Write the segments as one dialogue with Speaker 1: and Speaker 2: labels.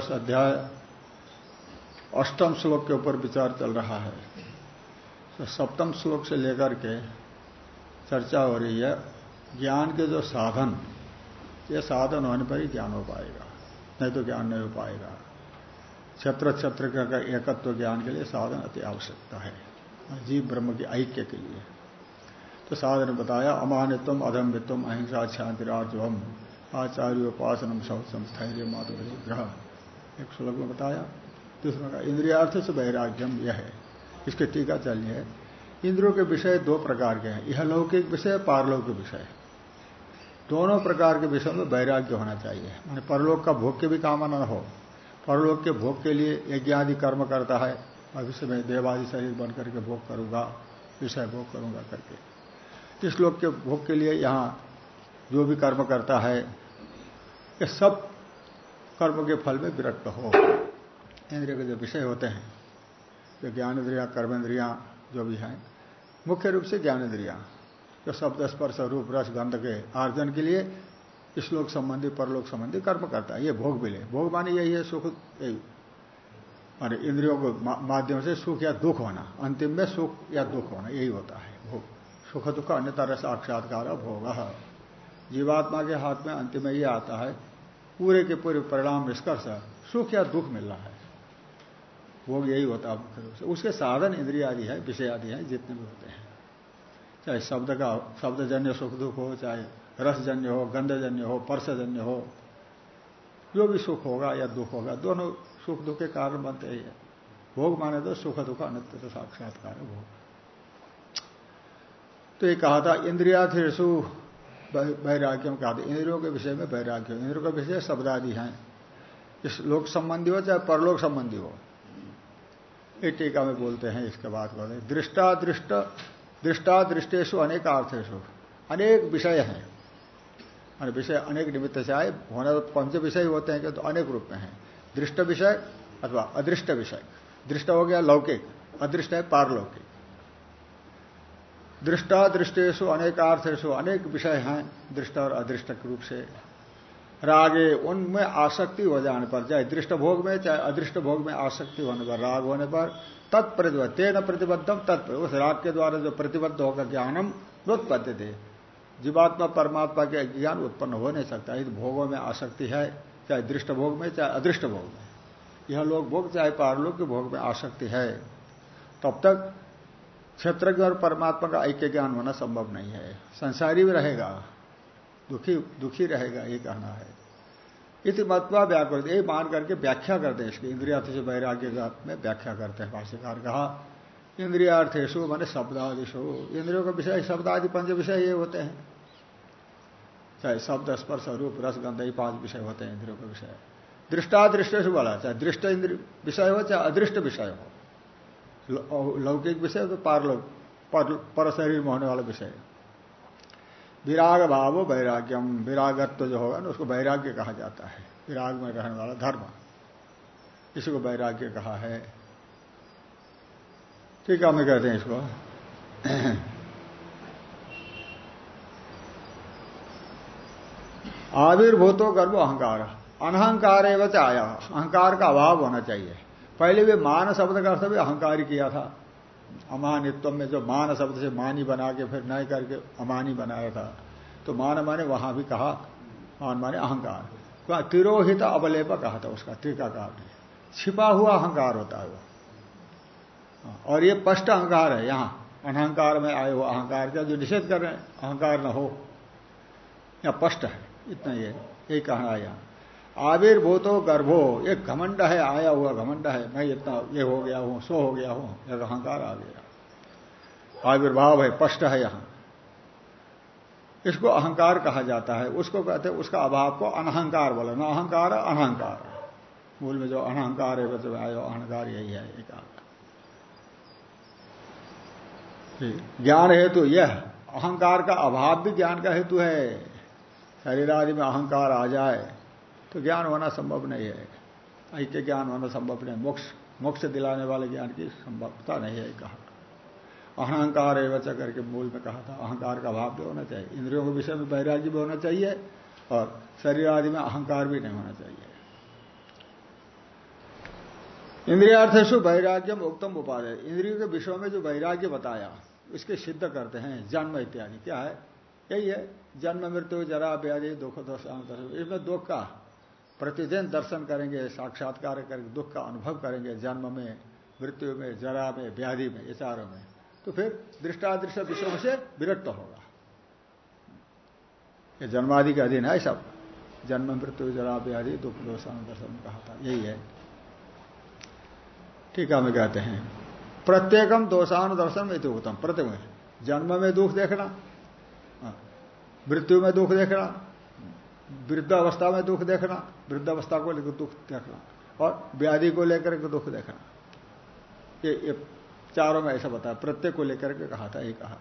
Speaker 1: त्रयोदश अध्याय अष्टम श्लोक के ऊपर विचार चल रहा है। तो सप्तम श्लोक से लेकर के चर्चा हो रही है, ज्ञान के जो साधन, ये साधन होने पर ही ज्ञान हो पाएगा, नहीं तो ज्ञान नहीं हो पाएगा। क्षेत्र क्षेत्र का एकत्व तो ज्ञान के लिए साधन अति आवश्यकता है, जीव ब्रह्म की ऐक्य के लिए। तो साधन बताया अमानित्व अधम्बित्व अहिंसा, शांति राजवम आचार्य उपासनम शौचम स्थैर्य माधुरी ग्रह एक श्लोक में बताया दूसरा का इंद्रियार्थ से वैराग्यम यह है। इसके टीका चलिए इंद्रियों के विषय दो प्रकार के हैं। यह लौकिक विषय, पारलौकिक विषय दोनों प्रकार के विषय में वैराग्य होना चाहिए। मैंने परलोक का भोग के भी कामना न हो। परलोक के भोग के लिए यज्ञ आदि कर्म करता है। भविष्य में देवादि शरीर बन करके भोग करूँगा, विषय भोग करूँगा करके। इस लोक के भोग के लिए यहाँ जो भी कर्म करता है ये सब कर्म के फल में विरक्त हो। इंद्रिय के जो विषय होते हैं, जो ज्ञान इंद्रिया कर्मेंद्रिया जो भी हैं, मुख्य रूप से ज्ञान इंद्रिया जो शब्द, स्पर्श, रूप, रस, गंध के आर्जन के लिए श्लोक संबंधी, परलोक संबंधी कर्म करता है। ये भोग मिले भोग माने यही है सुख माने इंद्रियों के माध्यम से सुख या दुख होना, अंतिम में सुख या दुख होना, यही होता है भोग। सुख दुख अन्य तरह साक्षात्कार भोग। जीवात्मा के हाथ में अंतिम में ये आता है पूरे के पूरे परिणाम निष्कर्ष सुख या दुख मिल रहा है। भोग यही होता है उसके साधन इंद्रिया आदि है, विषय आदि है, जितने भी होते हैं। चाहे शब्द का, शब्दजन्य सुख दुख हो, चाहे रसजन्य हो, गंधजन्य हो परसजन्य हो, जो भी सुख होगा या दुख होगा, दोनों सुख दुख के कारण बनते ही है। भोग माने तो सुख दुख, अनित्य साक्षात्कार है भोग। तो ये कहा था इंद्रियाथिशु वैराग्यम कहा था इंद्रियों के विषय में वैराग्य। इंद्रियों का विषय शब्द आदि हैं। इस लोक संबंधी हो चाहे परलोक संबंधी हो। ये टीका में बोलते हैं, इसके बाद बोलते हैं। दृष्टा दृष्ट दृष्टा दृष्टेशु अनेक अर्थेशु अनेक विषय हैं। विषय अनेक निमित्त से आए। होना तो पंच विषय होते हैं कि तो अनेक रूप में है। दृष्ट विषय अथवा अदृष्ट विषय। दृष्ट हो गया लौकिक। अदृष्ट है पारलौकिक। दृष्टा दृष्टेशु अनेकार्थेशु अनेक विषय हैं, दृष्ट और अदृष्ट के रूप से। रागे उनमें आसक्ति हो जाने पर, चाहे दृष्ट भोग में, चाहे अदृष्ट भोग में आसक्ति होने पर, राग होने पर, तत्प्रतिबद्ध, तेन प्रतिबद्धम तत्प्र, उस राग के द्वारा जो प्रतिबद्ध होकर ज्ञानम नोत्पत्ति थे जीवात्मा परमात्मा के ज्ञान उत्पन्न हो नहीं सकता यदि भोगों में आसक्ति है, चाहे दृष्ट भोग में, चाहे अदृष्ट भोग में। यह लोग भोग, चाहे पारलोक के भोग में आसक्ति है। तब तक क्षेत्रज्ञ और परमात्मा का ऐक्य ज्ञान होना संभव नहीं है। संसारी भी रहेगा, दुखी दुखी रहेगा, ये कहना है। इति मत्वा व्याकृत ये मान करके व्याख्या करते हैं इसकी। इंद्रिया से वैराग्य में व्याख्या करते हैं भाष्यकार कहा इंद्रियार्थेशु माने शब्दादिशु इंद्रियों का विषय शब्द आदि पंच विषय ये होते हैं। चाहे शब्द, स्पर्श, रूप, रस, गंध ही पाँच विषय होते हैं इंद्रियों का विषय। दृष्टादृष्ट से बोला चाहे दृष्ट इंद्र, विषय हो चाहे अदृष्ट विषय हो। लौकिक विषय तो पारलौक पर, शरीर में होने वाला विषय विराग भाव वैराग्यम विरागत्व जो होगा ना उसको वैराग्य कहा जाता है। विराग में रहने वाला धर्म। इसी को वैराग्य कहा है। ठीक है हमें कहते हैं इसको। आविर्भूतो गर्भ अहंकार। अनहंकार एवं आया अहंकार का अभाव होना चाहिए। पहले भी मान शब्द का अर्थ भी अहंकार किया था। अमानित्व में जो मान शब्द से मानी बना के फिर नए करके अमानी बनाया था। तो मान माने वहाँ भी कहा, मान माने अहंकार। तिरोहित अवलेप कहा था उसका टीकाकार ने छिपा हुआ अहंकार होता है वो। और ये स्पष्ट अहंकार है यहाँ। अनहंकार में आए हुआ अहंकार का जो निषेध कर रहे हैं, अहंकार न हो। या स्पष्ट है, इतना ये यही कहना है यहाँ। आविर्भूतो गर्भो एक घमंड है, आया हुआ घमंड है, मैं इतना, ये हो गया हूँ, सो हो गया हूँ एक अहंकार आ गया। आविर्भाव है स्पष्ट है यहाँ। इसको अहंकार कहा जाता है, उसको कहते हैं, उसका अभाव को अनहंकार बोला, ना अहंकार, अनहंकार। मूल में जो अनहंकार है, वह आयो, अहंकार यही है, एक ज्ञान हेतु यह, अहंकार का अभाव भी ज्ञान का हेतु है। शरीर आदि में अहंकार आ जाए तो ज्ञान होना संभव नहीं है। ऐक्य ज्ञान होना संभव नहीं। मोक्ष मोक्ष दिलाने वाले ज्ञान की संभवता नहीं है, कहा। अहंकार एवं करके मूल में कहा था, अहंकार का भाव भी होना चाहिए। इंद्रियों के विषय में वैराग्य भी होना चाहिए और शरीर आदि में अहंकार भी नहीं होना चाहिए। इंद्रियार्थेशु वैराग्यम उत्तम उपाय इंद्रियों के विषयों में जो वैराग्य बताया उसके सिद्ध करते हैं, जन्म इत्यादि। क्या है? यही है। जन्म मृत्यु, जरा, व्याधि, दुख, दोष इसमें दुख का प्रतिदिन दर्शन करेंगे साक्षात्कार करेंगे दुख का अनुभव करेंगे जन्म में मृत्यु में जरा में व्याधि में ये चारों में। तो फिर दृष्टादृश्य विषयों से विरक्त होगा। ये जन्मादि के अधीन है सब। जन्म मृत्यु जरा व्याधि दुख दोषान दर्शन कहा था। यही है। ठीक है कहते हैं। प्रत्येकम दोषानुदर्शन में उत्तम। प्रत्येक जन्म में दुख देखना हाँ, मृत्यु में दुख देखना वृद्ध अवस्था में दुख देखना वृद्ध अवस्था को लेकर दुख देखना और व्याधि को लेकर के दुख देखना। ये, ये चारों में ऐसा बताया प्रत्येक को लेकर के कहा था ये कहा।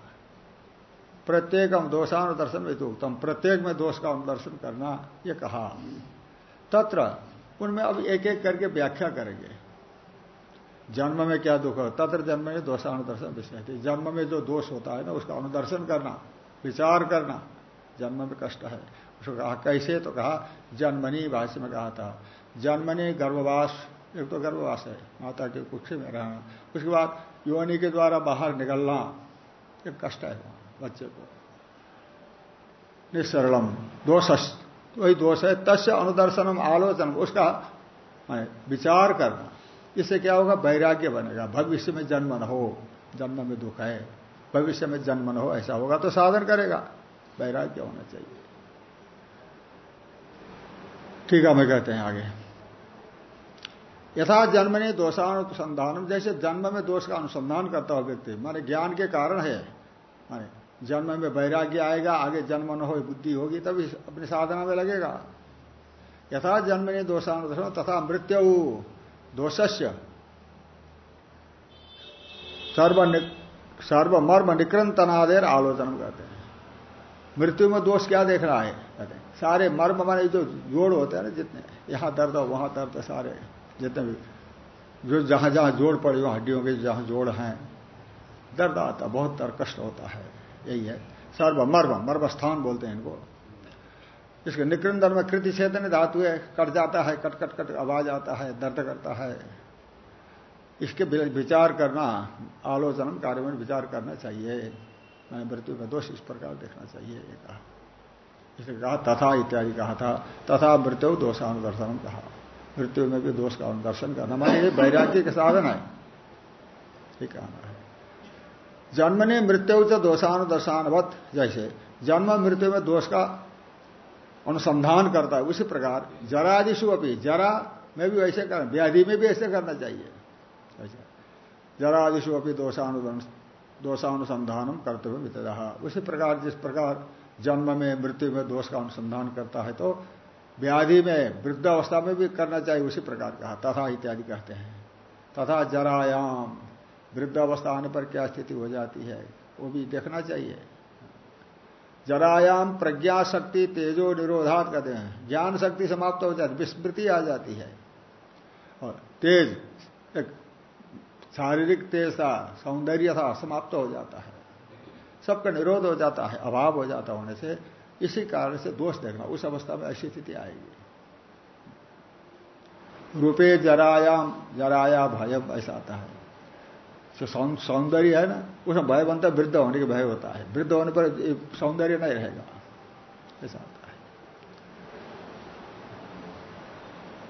Speaker 1: प्रत्येक हम दोषानुदर्शन में उत्तम प्रत्येक में दोष का अनुदर्शन करना ये कहा। तत्र उनमें अब एक एक करके व्याख्या करेंगे। जन्म में क्या दुख हो? तत्र जन्म में दोषानुदर्शन विषय थे। जन्म में जो दोष होता है ना उसका अनुदर्शन करना विचार करना जन्म में कष्ट है। उसको कहा, कैसे? तो कहा, जन्मनी भाष्य में कहा था। जन्मनी गर्भवास, एक तो गर्भवास है, माता के कुछ में रहना। उसके बाद योनि के द्वारा बाहर निकलना, एक कष्ट है बच्चे को। निसरलम दोष वही दोष है, तस्य अनुदर्शनम आलोचन उसका विचार करना। इससे क्या होगा? वैराग्य बनेगा। भविष्य में जन्म न हो, जन्म में दुख है। भविष्य में जन्म न हो, ऐसा होगा तो साधन करेगा। वैराग्य होना चाहिए। ठीक है मैं कहते हैं आगे। यथा जन्म ने दोषानुसंधान जैसे जन्म में दोष का अनुसंधान करता हो व्यक्ति, माने ज्ञान के कारण है, माने जन्म में वैराग्य आएगा, आगे जन्म न हो, बुद्धि होगी, तभी अपनी साधना में लगेगा। यथा जन्म ने दोषानुदर्शन तथा मृत्यु, दोषस्य, सर्व सर्वमर्म निक्रंतनादेर आलोचना करते हैं। मृत्यु में दोष क्या देख रहा है? कहते हैं। सारे मर्म माने जो जोड़ होते हैं ना जितने, यहाँ दर्द हो वहाँ दर्द सारे, जितने भी। जो जहाँ जहाँ जोड़ पड़े हो हड्डियों के जहाँ जोड़ हैं, दर्द आता, बहुत दर्द कष्ट होता है, यही है। सर्व मर्म मर्म स्थान बोलते हैं इनको। इसके निकृंदर में कृति क्षेत्र धातु है, कट जाता है, कट कट कट, आवाज़ आता है, दर्द करता है। इसके विचार करना, आलोचना, कार्य में विचार करना चाहिए। मृत्यु का दोष इस प्रकार देखना चाहिए कहा। इसलिए कहा, तथा इत्यादि कहा था, तथा मृत्यु दोषानुदर्शन कहा। मृत्यु में भी दोष का अनुदर्शन करना। माने ये वैराग्य के साधन है। ये कहना है। जन्म ने मृत्यु च दोषानुदर्शानवत, जैसे जन्म मृत्यु में दोष का अनुसंधान करता है, उसी प्रकार जरादिशु अभी जरा में भी वैसे करना, व्याधि में भी ऐसे करना चाहिए। जरादिशु अपनी दोषानुसंधान कर्तव्य मित्र। उसी प्रकार जिस प्रकार जन्म में मृत्यु में दोष का अनुसंधान करता है तो व्याधि में वृद्ध अवस्था में भी करना चाहिए, उसी प्रकार कहा, तथा इत्यादि कहते हैं। तथा जरायाम वृद्ध अवस्था आने पर क्या स्थिति हो जाती है, वो भी देखना चाहिए। जरायाम, प्रज्ञा शक्ति, तेजो निरोधात कहते हैं। ज्ञान शक्ति समाप्त हो जाती, विस्मृति आ जाती है। और तेज, एक शारीरिक तेज था सौंदर्य था, समाप्त हो जाता है। सबका निरोध हो जाता है, अभाव हो जाता होने से, इसी कारण से दोष देखना, उस अवस्था में ऐसी स्थिति आएगी। रूपे जरायाम, जराया भयम, ऐसा आता है। जो सौंदर्य है ना, उसमें भय बनता है, वृद्ध होने के भय होता है। वृद्ध होने पर सौंदर्य नहीं रहेगा। ऐसा आता है।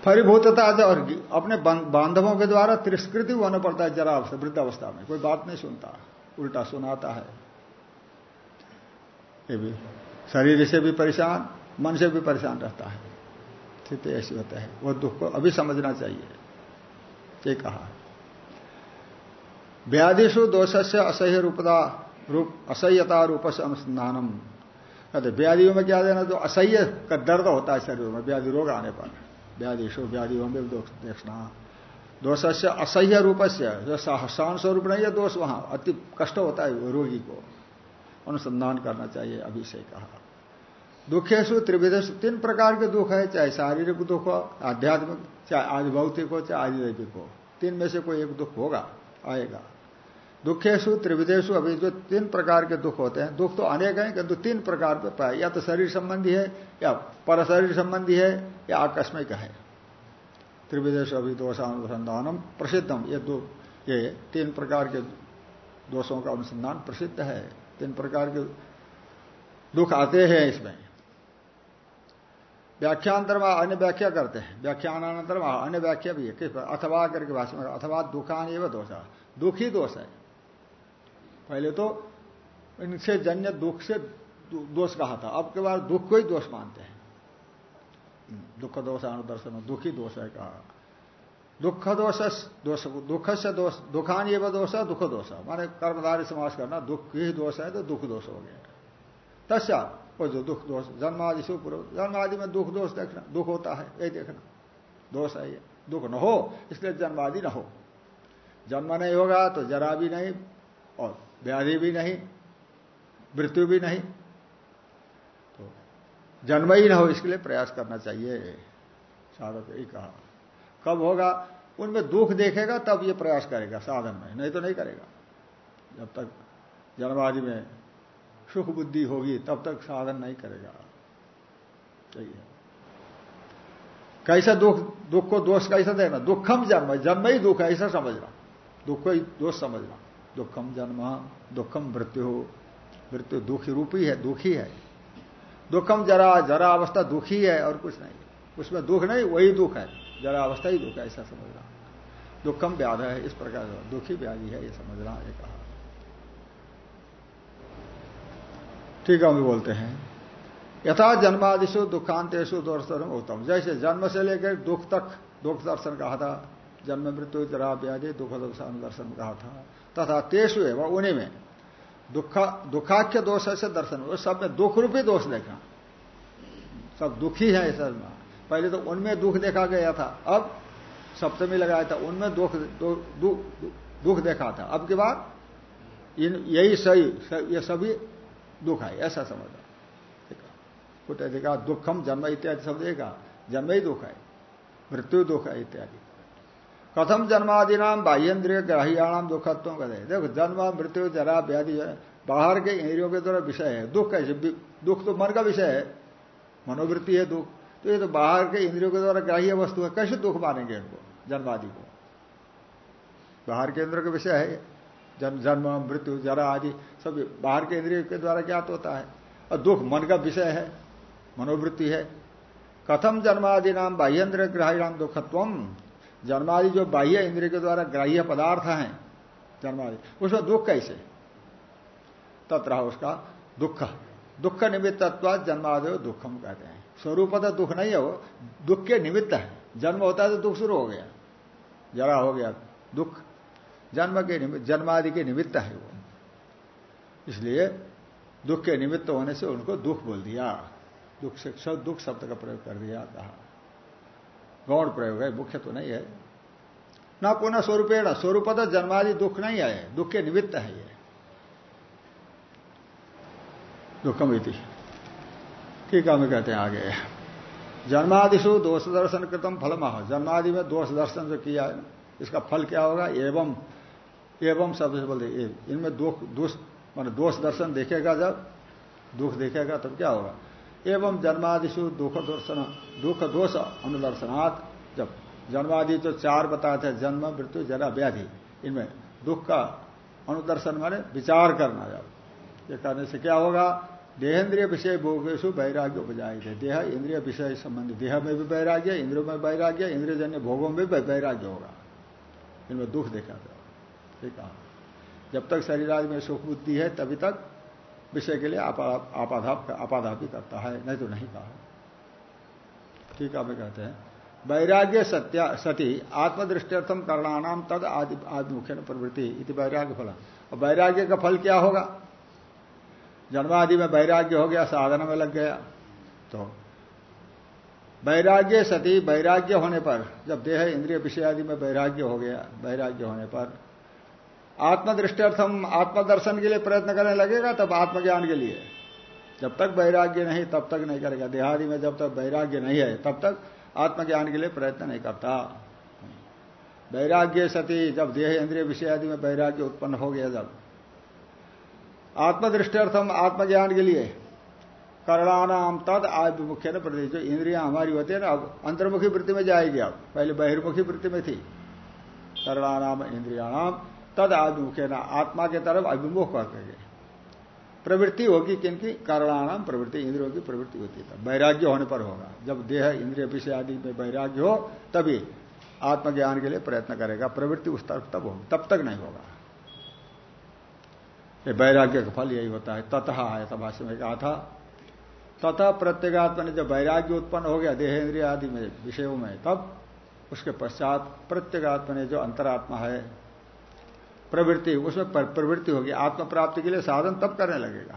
Speaker 1: फरीभूतता और अपने बांधवों के द्वारा तिरस्कृति होना पड़ता है जरा वृद्ध अवस्था में, कोई बात नहीं सुनता, उल्टा सुनाता है। ये भी। शरीर से भी परेशान, मन से भी परेशान रहता है। स्थिति ऐसी होता है। वो दुख को अभी समझना चाहिए। ये कहा। व्याधिशु दोष से असह्य रूपता रूप, असह्यता रूप से अनुसंधानम। कहते, व्याधियों में क्या देना? जो असह्य का दर्द होता है शरीर में, व्याधि रोग आने पर। व्याधिशु व्याधियों में देखना दोष से असह्य रूप से जो सहसान स्वरूप नहीं है, दोष वहाँ, अति कष्ट होता है रोगी को। अनुसंधान करना चाहिए, अभी से कहा। दुखेशु त्रिविधेशु तीन प्रकार के दुख है, चाहे शारीरिक दुख हो, आध्यात्मिक, चाहे आदि भौतिक हो, चाहे आदि दैविक हो। तीन में से कोई एक दुख होगा, आएगा। दुखेशु त्रिविधेशु अभी जो तीन प्रकार के दुख होते हैं, दुख तो अनेक हैं, किंतु तीन प्रकार पे पाए। या तो शरीर संबंधी है, या पर शरीर संबंधी है, या आकस्मिक है। त्रिविदेश अभी अभिदोषानुसंधानम प्रसिद्धम। ये दो, ये तीन प्रकार के दोषों का अनुसंधान प्रसिद्ध है। तीन प्रकार के दुख आते हैं इसमें। व्याख्यांतर में अन्य व्याख्या करते हैं। व्याख्यानानंतर अन्य व्याख्या भी है। किस पर? अथवा करके भाषा में अथवा दुखान एवं दोष दुख ही दोष है। पहले तो इनसे जन्य दुख से दोष कहा था। अब के बाद दुख को ही दोष मानते हैं। दुख दोष अनुदर्शन दुखी दोष है कहा। दुख दोष दोष दुख से दोष दुखान ये दोष है दुख दोष है माने कर्मधारी समाज करना, दुख ही दोष है तो दुख दोष हो गया। तस्या, वो जो दुख दोष जन्मादि से पूर्व जन्मादि में दुख दोष देखना, दुख होता है यही देखना। दोष है ये, दुख न हो, इसलिए जन्मादि न हो। जन्म नहीं होगा तो जरा भी नहीं, और व्याधि भी नहीं, मृत्यु भी नहीं। तो जन्म ही न हो, इसके लिए प्रयास करना चाहिए। साधक यही कहा। कब होगा, उनमें दुख देखेगा, तब ये प्रयास करेगा, साधन में, नहीं तो नहीं करेगा। जब तक जन्मादि में सुख बुद्धि होगी, तब तक साधन नहीं करेगा। चाहिए कैसा दुख दुख को दोष कैसा देना? दुखम जन्म जन्म ही दुख है, ऐसा समझना। दुख को ही दोष समझना। दुखम जन्म, दुखम मृत्यु। हो मृत्यु दुखी रूपी है, दुखी है। दुखम जरा जरा अवस्था दुखी है और कुछ नहीं। उसमें दुख नहीं, वही दुख है। जरा अवस्था ही दुख है ऐसा समझना। दुखम व्याध है, इस प्रकार दुखी व्याधि है, ये समझना ये कहा। ठीक है, हम बोलते हैं। यथा जन्मादिशु दुखांतेशु दर्शन उत्तम जैसे जन्म से लेकर दुख तक, दुख दर्शन कहा था, जन्म मृत्यु, जरा व्याधि, दुख दर्शन कहा था। तथा है वह उन्हीं में दुखा, दुखाख्य दोष से दर्शन। सब में दुख रूपी दोष देखा। सब दुखी है इस पहले तो उनमें दुख देखा गया था, अब सप्तमी लगाया था, उनमें दुख दुख देखा था। अब के बाद इन, यही सही ये सभी दुख है, ऐसा समझा कुछ देखा दुखम जन्म इत्यादि शब्द देखा जन्म ही दुख है, मृत्यु दुख है इत्यादि। कथम जन्मादि नाम बाह्यन्द्रिय ग्राह्याणाम दुखत्व कहते देखो, जन्म, मृत्यु, जरा, व्याधि बाहर के इंद्रियों के द्वारा विषय है। दुख कैसे? दुख तो मन का विषय है। मनोवृत्ति है दुख। तो ये तो बाहर के इंद्रियों के द्वारा ग्राह्य वस्तु है। कैसे दुख मानेंगे इनको? जन्मादि को। बाहर के इंद्रियों का विषय है। जन्म जन्म, मृत्यु, जरा आदि, सब बाहर के इंद्रियों के द्वारा ज्ञात होता है। और दुख मन का विषय है। मनोवृत्ति है। कथम जन्मादि नाम बाह्य इंद्रिय ग्राह्य नाम दुखत्व जन्मादि जो बाह्य इंद्रिय के द्वारा ग्राह्य पदार्थ हैं, जन्मादि, उसमें दुख कैसे? तत्र उसका दुख। दुख निमित्तत्व जन्मादि दुखम कहते हैं। स्वरूप तो दुख नहीं है वो। दुख के निमित्त है। जन्म होता है तो दुख शुरू हो गया। जरा हो गया दुख। जन्म के निमित्त जन्मादि के निमित्त है वो। इसलिए दुख के निमित्त होने से उनको दुख बोल दिया। दुख से दुख शब्द का प्रयोग कर दिया, कहा। गौण प्रयोग है, मुख्य तो नहीं है। ना पुनः स्वरूपेण स्वरूप तो जन्मादि दुख नहीं है दुख के निमित्त है ये। दुखम है, हमें कहते हैं आगे। जन्मादिशु दोष दर्शन कृतम फल मह जन्मादि में दोष दर्शन जो किया है, इसका फल क्या होगा? एवं एवं शब्द से बोलते इनमें दुख, दोष, मान दोष दर्शन देखेगा जब, दुख देखेगा तब क्या होगा? एवं जन्मादिशु दुख दर्शन दुख दोष अनुदर्शनात्। जब जन्मादि जो चार बताते हैं, जन्म, मृत्यु, जरा, व्याधि, इनमें दुख का अनुदर्शन माने विचार करना जब। ये करने से क्या होगा? देहेंद्रिय विषय भोगेशु वैराग्य उपजाए थे देह इंद्रिय विषय संबंधी देह में भी वैराग्य, इंद्रियों में वैराग्य, इंद्रियजन्य भोगों में भी वैराग्य होगा। इनमें दुख देखा था ठीक है जब तक शरीर आदि में सुख बुद्धि है, तभी तक विषय के लिए आपाधाप करता है। नहीं तो नहीं कहा। ठीक है कहते हैं। वैराग्य सत्या सती आत्मदृष्टर्थम करणानाम तद आदि आदि मुख्य प्रवृत्ति इति वैराग्य फल और वैराग्य का फल क्या होगा? जन्मादि में वैराग्य हो गया, साधन में लग गया। तो वैराग्य सती वैराग्य होने पर, जब देह इंद्रिय विषय आदि में वैराग्य हो गया, वैराग्य होने पर आत्मदृष्टर्थम, आत्मदर्शन के लिए प्रयत्न करने लगेगा, तब आत्मज्ञान के लिए। जब तक वैराग्य नहीं, तब तक नहीं करेगा। देहादि में जब तक वैराग्य नहीं है, तब तक आत्मज्ञान के लिए प्रयत्न नहीं करता। वैराग्य सती, जब देह इंद्रिय विषय आदि में वैराग्य उत्पन्न हो गया, जब आत्मदृष्टर्थम आत्मज्ञान के लिए। करणानाम तद आभिमुख्य न प्रति जो इंद्रिया हमारी होती है ना, अब अंतर्मुखी वृत्ति में जाएगी अब पहले बहिर्मुखी वृत्ति में थी। करणानाम इंद्रियाणाम तद आभिमुख्य न, आत्मा के तरफ़ अभिमुख करके प्रवृत्ति होगी किनकी? करणानाम प्रवृत्ति, इंद्रियों की प्रवृत्ति होती है वैराग्य होने पर होगा। जब देह इंद्रिय विषय आदि में वैराग्य हो, तभी आत्मज्ञान के लिए प्रयत्न करेगा। प्रवृत्ति उस तरफ़ तब होगी। तब तक नहीं होगा। ये वैराग्य का फल यही होता है। तथा था भाष्य में कहा था। तथा प्रत्येगात्मा ने जब वैराग्य उत्पन्न हो गया देह इंद्रिय आदि में, विषयों में, तब उसके पश्चात प्रत्येगात्मा ने जो अंतरात्मा है, प्रवृत्ति, उसमें प्रवृत्ति होगी। आत्म प्राप्ति के लिए साधन तब करने लगेगा।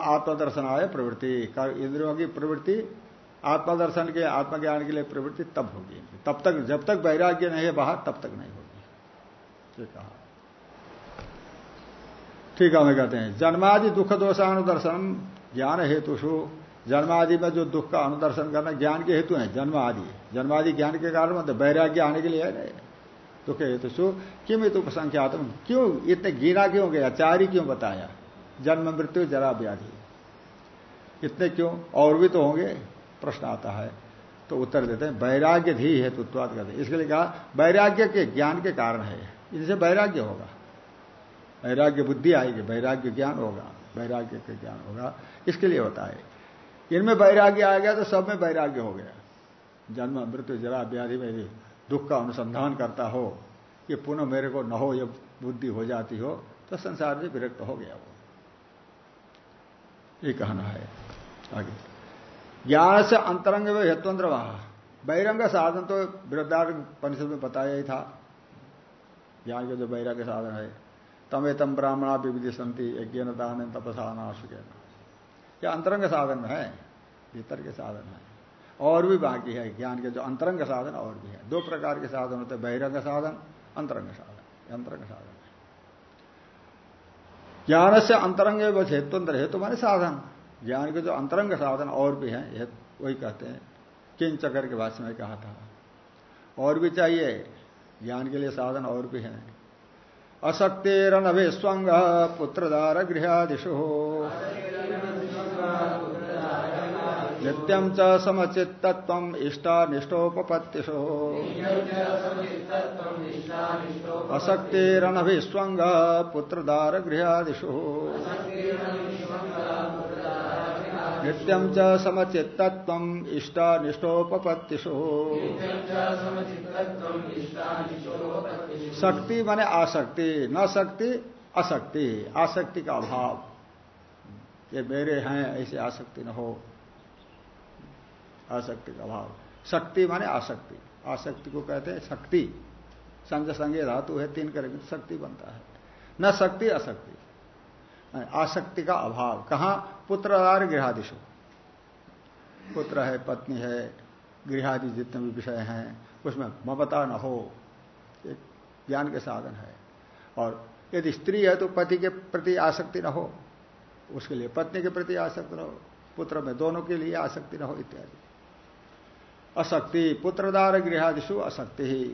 Speaker 1: आत्मदर्शन आय प्रवृत्ति। इंद्रियों की प्रवृत्ति, आत्मदर्शन के, आत्मज्ञान के लिए प्रवृत्ति तब होगी। तब तक, जब तक वैराग्य नहीं है, बाहर तब तक नहीं होगी। कहा। ठीक है कहते हैं, जन्मादि दुख दोषानुदर्शन ज्ञान हेतु शु जन्मादि में जो दुख का अनुदर्शन करना, ज्ञान के हेतु है जन्म आदि जन्मादि ज्ञान के कारण मतलब वैराग्य आने के लिए है दुख हेतु शु किम हेतु संख्यात्म क्यों? इतने गिना क्यों गया? चार क्यों बताया? जन्म, मृत्यु, जरा व्याधि। इतने क्यों? और भी तो होंगे? प्रश्न आता है। तो उत्तर देते हैं, वैराग्य धी हेतुत्वाद करते इसके लिए कहा, वैराग्य के ज्ञान के कारण है। इनसे वैराग्य होगा। वैराग्य बुद्धि आएगी, वैराग्य ज्ञान होगा, वैराग्य का ज्ञान होगा, इसके लिए होता है। इनमें वैराग्य आ गया तो सब में वैराग्य हो गया। जन्म, मृत्यु, जरा, व्याधि में भी दुख का अनुसंधान करता हो कि पुनः मेरे को न हो, या बुद्धि हो जाती हो तो संसार से विरक्त हो गया वो। ये कहना है। आगे। ज्ञान से अंतरंग में हेतुअंतर वहा। बहिरंग साधन तो वृद्धार परिषद में बताया ही था। ज्ञान के जो बहिरंग साधन है तमे तम ब्राह्मणा विविधि संति यज्ञ दान तपसा नाशुक यह अंतरंग साधन है, भीतर के साधन है। और भी बाकी है, ज्ञान के जो अंतरंग साधन और भी है। दो प्रकार के साधन होते बहिरंग साधन, अंतरंग साधन। अंतरंग साधन ज्ञान से अंतरंग बस हेतुअंतर हेतु माने साधन। ज्ञान के जो अंतरंग साधन और भी हैं वही कहते हैं। किन चक्कर के भाष्य में कहा था। और भी चाहिए, ज्ञान के लिए साधन और भी हैं। असक्तेरनभिस्वंग पुत्रदार गृहादिशु नित्यम च समचित्तत्वम् भी स्वंग पुत्रदार गृहादिषु नित्यं च समचित्तत्वम् इष्टानिष्टोपपत्तिषु। शक्ति माने आसक्ति न शक्ति अशक्ति आसक्ति का अभाव। ये मेरे हैं, ऐसे आसक्ति न हो। आसक्ति का अभाव। शक्ति माने आसक्ति। आसक्ति को कहते हैं शक्ति। संग संगे धातु है, तीन करेंगे तो शक्ति बनता है। न शक्ति अशक्ति आसक्ति का अभाव। कहा? पुत्रदार गृहादिशु पुत्र है, पत्नी है गृहादि जितने भी विषय हैं, उसमें ममता न हो, एक ज्ञान के साधन है। और यदि स्त्री है तो पति के प्रति आसक्ति न हो, उसके लिए पत्नी के प्रति आसक्ति न हो पुत्र में दोनों के लिए आसक्ति न हो, इत्यादि। अशक्ति पुत्रदार गृहादिशु अशक्ति ही।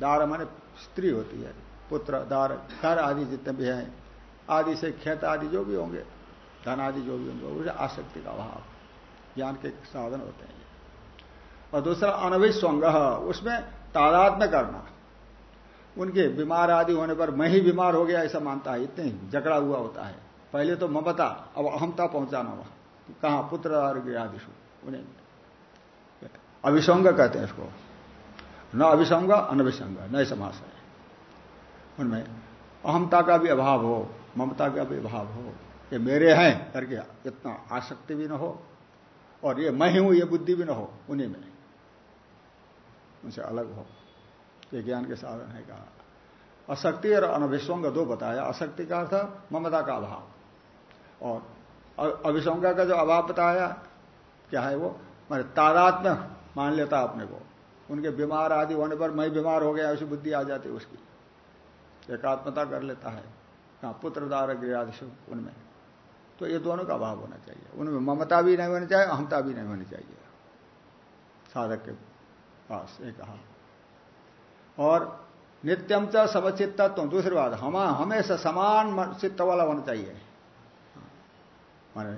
Speaker 1: दार माने स्त्री होती है पुत्र दार घर आदि जितने भी हैं, आदि से खेत आदि जो भी होंगे धन आदि जो भी होंगे उसे आसक्ति का अभाव। ज्ञान के साधन होते हैं और दूसरा अनभिस्वंग उसमें तादाद में करना। उनके बीमार आदि होने पर मैं ही बीमार हो गया, ऐसा मानता है। इतने जकड़ा हुआ होता है। पहले तो ममता अब अहमता पहुंचाना वहाँ कहा पुत्र और गृहादिशु उन्हें। अभिसंग कहते हैं इसको। न अभिसंग, अनभिसंग नए समास है। उनमें अहमता का भी अभाव हो, ममता का भी अभाव हो। ये मेरे हैं, करके इतना आसक्ति भी न हो, और ये मैं हूँ, ये बुद्धि भी न हो, उन्हीं में उनसे अलग हो। ये ज्ञान के साधन है कहा। अशक्ति और अनभिसंग दो बताया। अशक्ति का अर्थ ममता का अभाव। और अभिसंगा का जो अभाव बताया, क्या है वो? मैं तादात्म्य मान लेता अपने को। उनके बीमार आदि होने पर मैं बीमार हो गया, ऐसी बुद्धि आ जाती उसकी। एकात्मता कर लेता है। कहा पुत्रदार गृहादिश उनमें। तो ये दोनों का अभाव होना चाहिए। उनमें ममता भी नहीं होनी चाहिए अहमता भी नहीं होनी चाहिए। साधक के पास ये कहा। और नित्यम च समचित्तत्व, दूसरी बात, हम, हमेशा समान चित्त वाला होना चाहिए। माने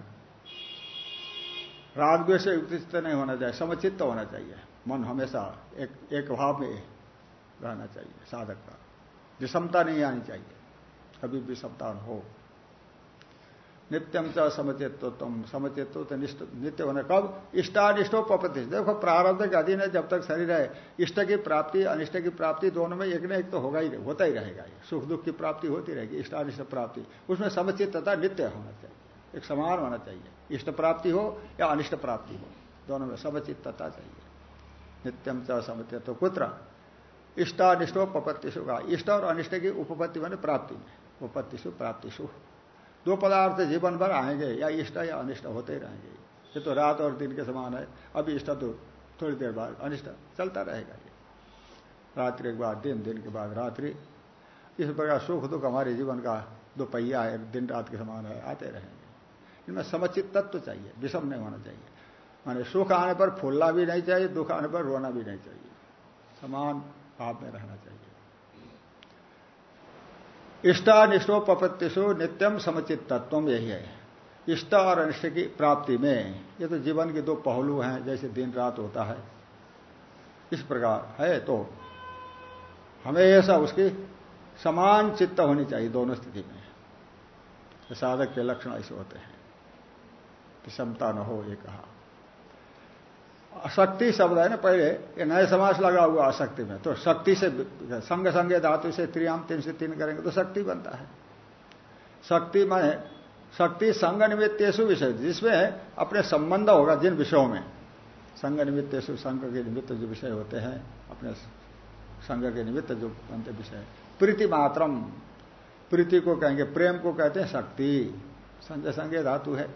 Speaker 1: राग द्वेष युक्त चित्त नहीं होना चाहिए, समचित्त होना चाहिए। मन हमेशा एक एक भाव में रहना चाहिए, साधक का। विषमता नहीं आनी चाहिए, कभी विषमता हो। नित्यम च समचित्व तुम समचित्व तो नित्य होने। कब? इष्टानिष्टो पपति देखो, प्रारब्ध के अधीन है जब तक शरीर है। इष्ट की प्राप्ति, अनिष्ट की प्राप्ति दोनों में एक न एक तो होगा ही होता ही रहेगा सुख दुख की प्राप्ति होती रहेगी, इष्टानिष्ट प्राप्ति। उसमें समचित्तता नित्य होना चाहिए। एक समान होना चाहिए। इष्ट प्राप्ति हो या अनिष्ट प्राप्ति हो, दोनों में समचित्तता चाहिए। नित्यम च समचित्व कुत्र? इष्टानिष्टो पपत्तिशु का। इष्ट और अनिष्ट की उपपत्ति मैंने प्राप्ति में। उपपत्तिशु प्राप्तिशु दो पदार्थ जीवन भर आएँगे, या इष्ट या अनिष्ट होते ही रहेंगे। ये तो रात और दिन के समान है। अभी इष्ट तो थोड़ी देर बाद, अनिष्ट चलता रहेगा ये। रात्रि के बाद, दिन दिन के बाद रात्रि। इस प्रकार सुख दुख हमारे जीवन का दो पहिया है, दिन रात के समान है, आते रहेंगे। इनमें समुचित तत्व तो चाहिए, विषम नहीं होना चाहिए। माने सुख आने पर फूलना भी नहीं चाहिए, दुख आने पर रोना भी नहीं चाहिए। समान भाव में रहना चाहिए। इष्टानिष्टोपत्तिशु नित्यम समुचित तत्व यही है। इष्ट और अनिष्ट की प्राप्ति में ये तो जीवन के दो पहलू हैं, जैसे दिन रात होता है। इस प्रकार है तो हमेशा उसकी समान चित्त होनी चाहिए दोनों स्थिति में। साधक के लक्षण ऐसे होते हैं कि क्षमता न हो, ये कहा। शक्ति शब्द है ना, पहले ये नए समास लगा हुआ अशक्ति में तो शक्ति से संग संगे धातु से त्रियाम, तीन से तीन करेंगे तो शक्ति बनता है। शक्ति में, शक्ति संग निमित्तेशु विषय, जिसमें अपने संबंध होगा जिन विषयों में। संग निमित्तेशु संघ के निमित्त जो विषय होते हैं, अपने संघ के निमित्त जो बनते विषय। प्रीति मात्रम, प्रीति को कहेंगे, प्रेम को कहते हैं शक्ति। संजय संगे धातु है।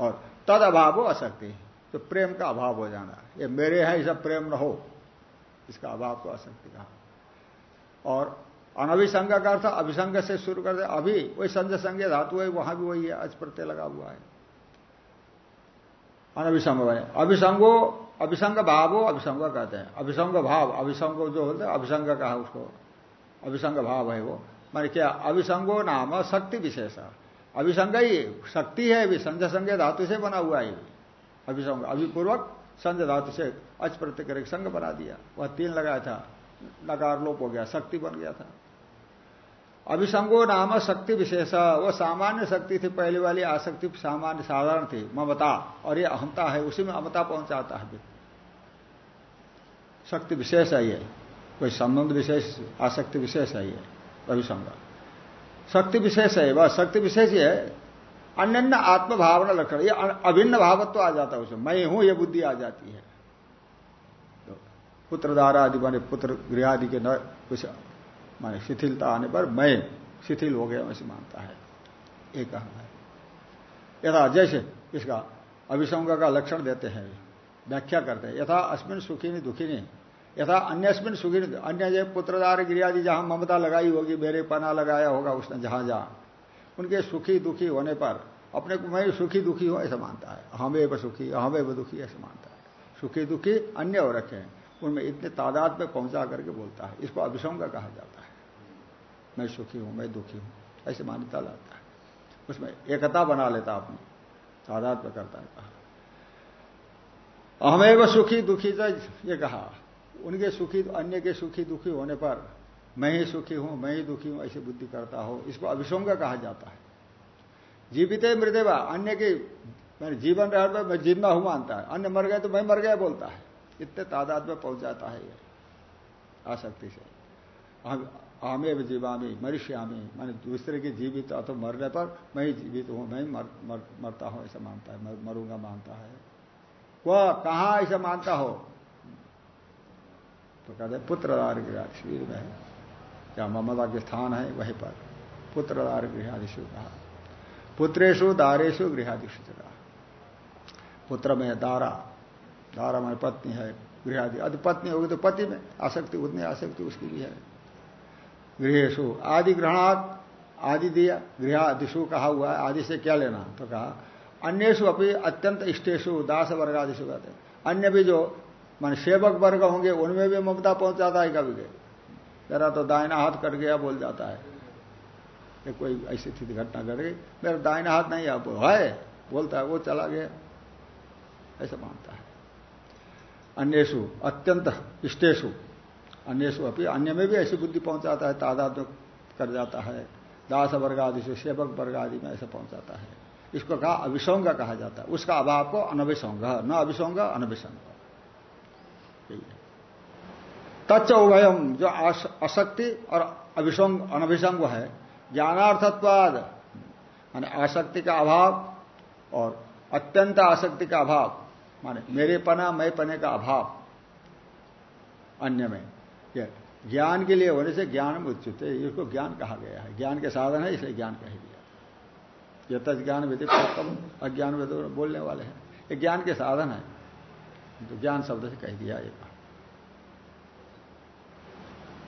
Speaker 1: और तद अभाव अशक्ति तो प्रेम का अभाव हो जाना। ये मेरे हैं ऐसा प्रेम न हो। इसका अभाव को असक्ति कहा और अनभिसंग का अर्थ अभिसंग से शुरू करते अभी वही संजय संज्ञ धातु है, वहाँ भी वही है अच प्रत्यय लगा हुआ है। अनभिसंग बने अभिसंगो, अभिसंग भाव हो अभिसंग कहते हैं। अभिसंग भाव, अभिसंग जो होते हैं, अभिसंग कहा उसको। अभिसंग भाव है वो। मान क्या? अभिसंगो नाम शक्ति विशेष। अभिसंग ही शक्ति है, अभी संजय संज्ञ धातु से बना हुआ है। अभिसंग अभिपूर्वक संज धातु से अच प्रत्यय करके संग बना दिया। वह तीन लगाया था। नकार लोप हो गया, शक्ति बन गया था। अभिसंगो नाम शक्ति विशेष। वो सामान्य शक्ति थी, पहले वाली आसक्ति सामान्य साधारण थी, ममता। और ये अहमता है, उसी में अमता पहुंचाता है। शक्ति विशेष है ये। कोई संबंध विशेष, आसक्ति विशेष है ये, अभिसंग। शक्ति विशेष है वह शक्ति विशेष ही है। अन्य आत्म भावना लक्षण ये अभिन्न भावत्व तो आ जाता है उसमें मैं हूँ, ये बुद्धि आ जाती है। तो पुत्र द्वारा आदि माने पुत्र गृह आदि के न कुछ माने शिथिलता आने पर मैं शिथिल हो गया, वैसे मानता है। एक कहना है। यथा जैसे इसका अभिसंग का लक्षण देते हैं। व्याख्या करते हैं। यथा नहीं दुखी नहीं यथा अन्य अश्विन सुखी अन्य जो पुत्रदार गिरियादि जहाँ ममता लगाई होगी, मेरे पना लगाया होगा, उसने जहाँ जहाँ उनके सुखी दुखी होने पर अपने को मैं सुखी दुखी हो, ऐसा मानता है। हमें व सुखी, हमें व दुखी, ऐसा मानता है। सुखी दुखी अन्य हो रखे हैं। उनमें इतने तादाद में पहुँचा करके बोलता है। इसको अभिसंग कहा जाता है। मैं सुखी हूँ, मैं दुखी हूँ, ऐसे मान्यता लाता है। उसमें एकता बना लेता अपनी। तादाद में करता है, कहा। हमें व सुखी दुखी ये कहा। उनके सुखी, अन्य के सुखी दुखी होने पर मैं ही सुखी हूँ मैं ही दुखी हूँ ऐसी बुद्धि करता हो। इसको अभिसंग कहा जाता है। जीवित मृदेवा अन्य की मैंने जीवन रह मैं ज़िंदा हूँ मानता है। अन्य मर गए तो मैं मर गया बोलता है। इतने तादाद में पहुँच जाता है ये आसक्ति से। आमे जीवामी मनुष्यामी मैंने दूसरे की जीवित अथवा मरने पर मैं ही जीवित हूँ मैं ही मर, मर, मरता हूँ ऐसा मानता है मर, मरूँगा मानता है। वह कहा ऐसा मानता हो? तो कहते पुत्र शिविर में क्या ममता के स्थान है, वहीं पर। पुत्र दार गृहादिशु कहा। पुत्रेशु दारेशु गृहादिशु कहा पुत्र में दारा। दारा में पत्नी है गृहादि अति पत्नी होगी तो पति में आसक्ति, उतनी आसक्ति उसकी भी है। गृहेशु आदि ग्रहणात् आदि दिया गृहादिशु कहा हुआ है। आदि से क्या लेना? तो कहा अन्यु अपनी अत्यंत इष्टेशु दास वर्ग आदिशु कहते अन्य भी जो, मान सेवक वर्ग होंगे, उनमें भी ममता पहुँच जाता है कभी के मेरा तो दायना हाथ कट गया बोल जाता है। ये कोई ऐसी स्थिति घटना घट गई। मेरा दाहिना हाथ नहीं आप है, बोलता है, वो चला गया। ऐसा मानता है। अन्येशु अत्यंत इष्टेशु अन्येशु अपनी अन्य में भी ऐसी बुद्धि पहुंचाता है, तादाद कर जाता है। दास वर्ग आदि से सेवक वर्ग आदि में ऐसा पहुंचाता है। इसको कहा अभिसंग कहा जाता है। उसका अभाव को अनभिसंग। न अभिसंग, अनभिसंग। तच्च उभयम जो आसक्ति और अभिसंग, अनभिसंग है। ज्ञानार्थत्वाद, माने आसक्ति का अभाव और अत्यंत आसक्ति का अभाव, माने मेरे पना मैं पने का अभाव, अन्य में। ज्ञान के लिए होने से ज्ञान उचित है। इसको ज्ञान कहा गया है। ज्ञान के साधन है, इसलिए ज्ञान कह दिया। ये तज ज्ञान कम अज्ञान विधि बोलने वाले हैं। ये ज्ञान के साधन है। तो ज्ञान शब्द से कह दिया एक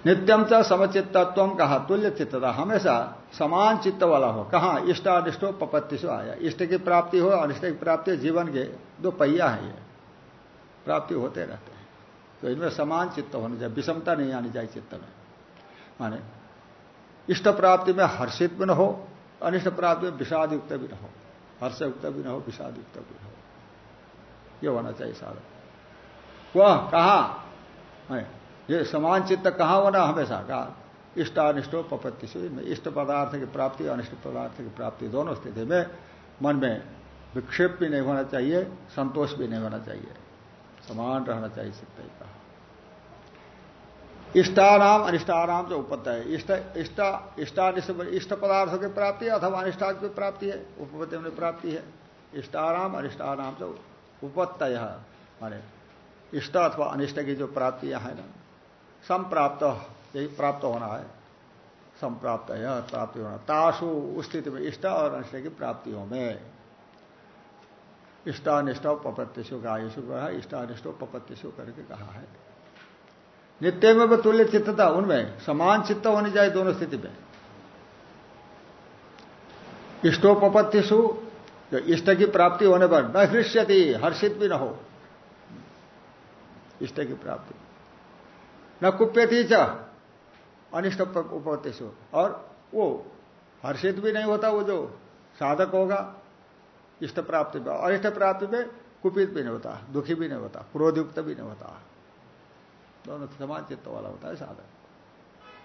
Speaker 1: नित्यम च समचित्तत्व कहा तुल्य चित्तता हमेशा समान चित्त वाला हो। कहा? इष्ट अनिष्टो पपत्ति से आया। इष्ट की प्राप्ति हो, अनिष्ट की प्राप्ति जीवन के दो पहिया है ये। प्राप्ति होते रहते हैं। तो इनमें समान चित्त होने चाहिए, विषमता नहीं आनी चाहिए चित्त में। माने, इष्ट प्राप्ति में हर्षित भी न हो, अनिष्ट प्राप्ति में विषाद युक्त भी न हो। हर्ष युक्त भी न हो विषाद युक्त भी न हो। यह होना चाहिए साधन। वह कहा? ये समान चित्त कहाँ होना हमेशा? कहा, इष्टानिष्टो पपत्ति से इष्ट पदार्थ की प्राप्ति, अनिष्ट पदार्थ की प्राप्ति दोनों स्थिति में मन में विक्षेप भी नहीं होना चाहिए, संतोष भी नहीं होना चाहिए। समान रहना चाहिए चित्त का इष्टानाम, अनिष्टानाम जो उपत्त है, इष्ट, इष्टा, इष्टानिष्ट इष्ट पदार्थों की प्राप्ति अथवा अनिष्टा की प्राप्ति है? उपपत्ति में प्राप्ति है। इष्टाराम अनिष्टानाम जो उपत्त माने इष्ट अथवा अनिष्ट की जो प्राप्तियाँ है ना संप्राप्त, यही प्राप्त होना है। संप्राप्त है प्राप्ति होना। ताशु उस स्थिति में इष्ट और अनिष्ट की प्राप्तियों में। इष्टानिष्ट पपत्तिशु का आयुषु कहा इष्टानिष्ट पपत्तिशु करके कहा है। नित्य में भी तुल्य चित्तता उनमें, समान चित्त होनी चाहिए दोनों स्थिति में। इष्टोपत्तिशु जो इष्ट की प्राप्ति होने पर न हृष्यति, हर्षित भी न हो। इष्ट की प्राप्ति। न कुप्यति च। अनिष्ट उपतिशु और वो हर्षित भी नहीं होता, वो जो साधक होगा, इष्ट प्राप्ति में अनिष्ट प्राप्ति में कुपित भी नहीं होता, दुखी भी नहीं होता, क्रोधयुक्त भी नहीं होता। दोनों समान चित्त वाला होता है साधक।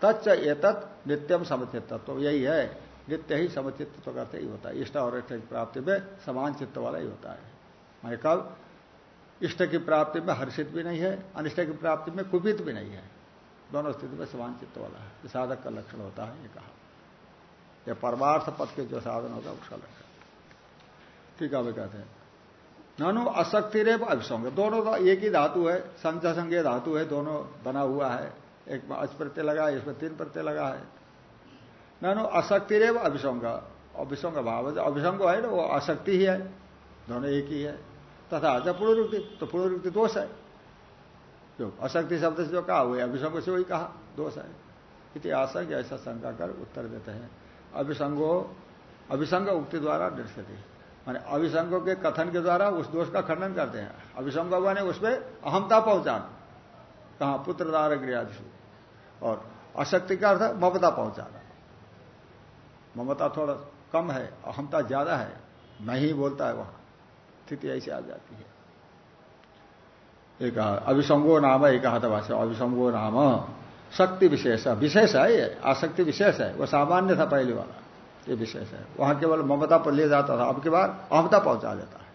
Speaker 1: तच्च एतत् नित्यम समचित्त तो यही है। नित्य ही समचित्त तो करते ही होता है। इष्ट और इष्ट प्राप्ति में समान चित्त वाला ही होता है। मैं कब इष्ट की प्राप्ति में हर्षित भी नहीं है, अनिष्ट की प्राप्ति में कुपित भी नहीं है। दोनों स्थिति में समान चित्त वाला है। ये साधक का लक्षण होता है, ये कहा। यह परमार्थ पद के जो साधन होता है उसका लक्षण। ठीक है वे कहते हैं। ननु अशक्ति रेव अभिसंग। दोनों तो एक ही धातु है संघ धातु है, दोनों बना हुआ है। एक में अच प्रत्यय लगा है इसमें तीन प्रत्यय लगा है। ननु अशक्ति रेव अभिसंग। अभिसंग भाव अभिसंग है ना, वो अशक्ति ही है। दोनों एक ही है। तथा जब पुनरुक्ति तो पुनरुक्ति दोष है। जो अशक्ति शब्द से जो कहा हुआ अभिसंग से वही कहा, दोष है। इतिहास ऐसा शंका कर उत्तर देते हैं। अभिसंगो, अभिसंग उक्ति द्वारा दृश्यते माने अभिसंगों के कथन के द्वारा उस दोष का खंडन करते हैं। अभिसंग ने उसमें अहमता पहुंचाना। कहा पुत्रदार गृहादिशु और अशक्ति का अर्थ ममता पहुंचाना। ममता थोड़ा कम है, अहमता ज़्यादा है। नहीं बोलता है वहाँ। स्थिति ऐसी आ जाती है। एक अभिसंगो नाम, एक कहा भाषा अभिसंगो नाम, शक्ति विशेष विशेष है ये, आसक्ति विशेष है, वो सामान्य था पहले वाला, ये विशेष है। वहाँ केवल ममता पर ले जाता था, अब के बाद अहमता पहुँचा देता है।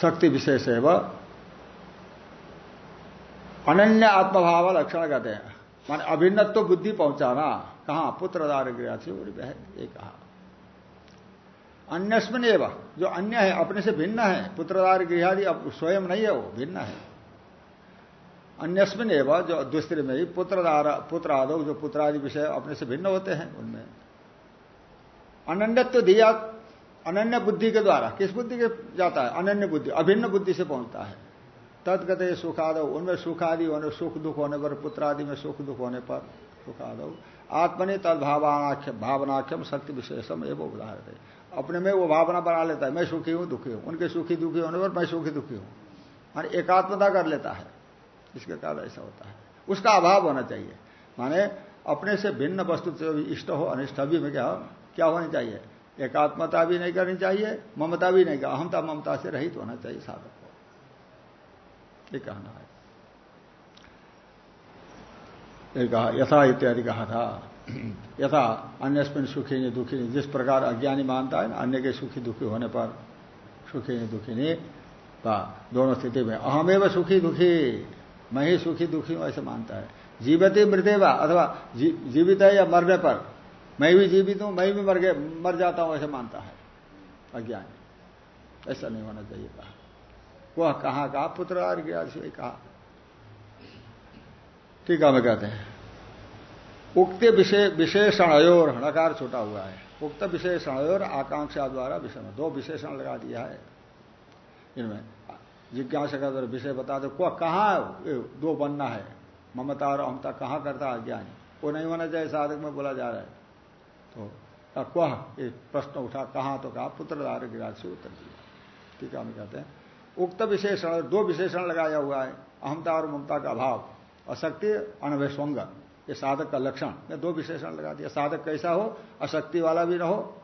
Speaker 1: शक्ति विशेष है वह अनन्य आत्मभाव लक्षण कहते हैं। मान अभिन्नत्व बुद्धि पहुंचाना, कहा? पुत्रदार गृह से ये कहा। अन्यस्मिन एवं। जो अन्य है, अपने से भिन्न है पुत्रदार गृहादि, अब स्वयं नहीं है वो, भिन्न है। अन्यस्मिन एवं, जो दूसरे में ही पुत्रदार पुत्र आदो जो पुत्रादि विषय अपने से भिन्न होते हैं उनमें। अनन्यत्व दिया, अनन्य बुद्धि के द्वारा, किस बुद्धि के जाता है? अनन्य बुद्धि, अभिन्न बुद्धि से पहुँचता है। तत्गत सुखादो, उनमें सुख आदि होने, सुख दुख होने पर पुत्र आदि में सुख दुख होने पर सुखादो। आत्मनि तदभावनाख्यम, भावनाख्यम, शक्ति विशेषम, एवं उदाहरण है। अपने में वो भावना बना लेता है, मैं सुखी हूँ, दुखी हूँ। उनके सुखी, दुखी होने पर मैं सुखी, दुखी हूँ। माने एकात्मता कर लेता है। इसके कारण ऐसा होता है। उसका अभाव होना चाहिए। माने अपने से भिन्न वस्तु जो इष्ट हो, अनिष्ट भी में क्या क्या होनी चाहिए? एकात्मता भी नहीं करनी चाहिए, ममता भी नहीं अहमता ममता से रहित होना चाहिए साधक को। ये कहना है। कहा, यथा इत्यादि कहा था। यथा अन्य सुखी नहीं दुखी नहीं जिस प्रकार अज्ञानी मानता है ना अन्य के सुखी दुखी होने पर सुखी नहीं दुखी नहीं दोनों स्थिति में। अहमेव सुखी दुखी मैं ही सुखी दुखी हूँ ऐसे मानता है। जीवते मृदेवा अथवा जी, जीवित है या मरने पर मैं भी जीवित हूँ मैं भी मर गए मर जाता हूँ ऐसे मानता है। अज्ञानी। ऐसा नहीं होना चाहिए कहा। वह कहा पुत्र आ गया कहा। ठीक है मैं कहते हैं। उक्त विशेषण अयोर नकार छूटा हुआ है। उक्त विशेषण अयोर आकांक्षा द्वारा विषय दो विशेषण लगा दिया है। इनमें जिज्ञासा का द्वारा विषय बता दो कहा दो बनना है? ममता और अमता कहाँ करता है ज्ञान वो नहीं होना चाहिए, साधक में बोला जा रहा है। तो कह एक प्रश्न उठा, कहा? तो कहा पुत्र पुत्रदार गिराज से उत्तर दिया। ठीक है, हम कहते हैं। उक्त विशेषण, दो विशेषण लगाया हुआ है। अहमता और ममता का अभाव। अशक्ति अनवेशंग ये साधक का लक्षण। मैं दो विशेषण लगा दिया। साधक कैसा हो? अशक्ति वाला भी ना हो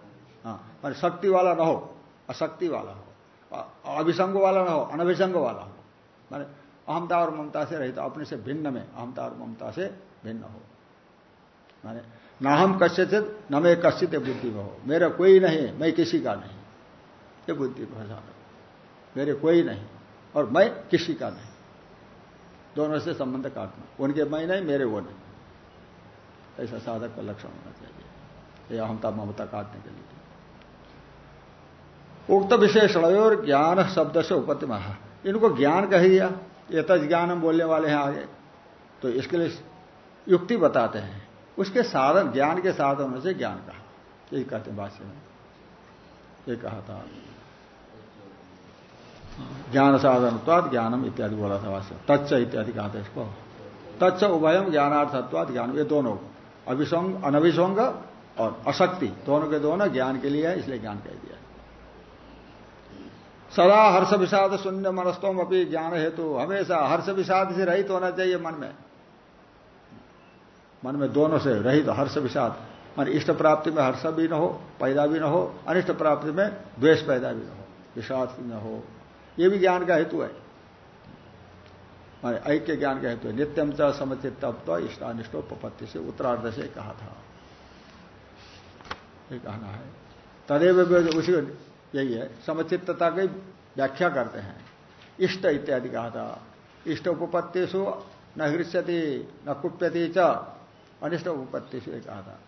Speaker 1: हाँ शक्ति वाला ना हो, अशक्ति वाला हो। अभिसंग वाला ना हो, अनभिसंग वाला हो। माने अहमता और ममता से रहित, अपने से भिन्न में अहमता और ममता से भिन्न हो। माने ना हम कश्चित, न मैं कश्चित बुद्धि में हो। मेरा कोई नहीं, मैं किसी का नहीं। ये बुद्धि भाषा मेरे कोई नहीं, और मैं किसी का नहीं। दोनों से संबंध काटना। उनके मैं नहीं, मेरे वो नहीं। ऐसा साधक का लक्षण होना चाहिए। ये अहमता ममता काटने के लिए उक्त विशेषण और ज्ञान शब्द से उपत्ति महा इनको ज्ञान कह दिया ये तज ज्ञान हम बोलने वाले हैं आगे। तो इसके लिए युक्ति बताते हैं। उसके साधन, ज्ञान के साधन से ज्ञान कहा। यही कहते हैं भाष्य में। ये कहा था। ज्ञान साधन ज्ञानम इत्यादि बोला था भाष्य तच्च इत्यादि कहा था इसको। तच्च उभयम ज्ञानार्थत्वाद ज्ञान ये दोनों अभिसंग अनभिसंग और अशक्ति, दोनों के दोनों ज्ञान के लिए है, इसलिए ज्ञान कह दिया सदा हर्ष विषाद शून्य मनस्तोम अपनी ज्ञान हेतु, हमेशा हर्ष विषाद से रहित होना चाहिए मन में। मन में दोनों से रहित हर्ष विषाद, मान इष्ट प्राप्ति में हर्ष भी न हो, पैदा भी न हो, अनिष्ट प्राप्ति में द्वेष पैदा भी न हो, विषाद न हो। ये भी ज्ञान का हेतु है। माने ऐक्य ज्ञान का हेतु नित्यम च समचित तो इष्टानिष्टोपत्ति से उत्तरार्ध से कहा था। ये कहना है। तदेव उसी यही है। समचित्तता की व्याख्या करते हैं। इष्ट इत्यादि कहा था। इष्ट उपपत्तिशु न हृष्यति, न कुप्यति च। अनिष्ट उपपत्तिशु कहा था।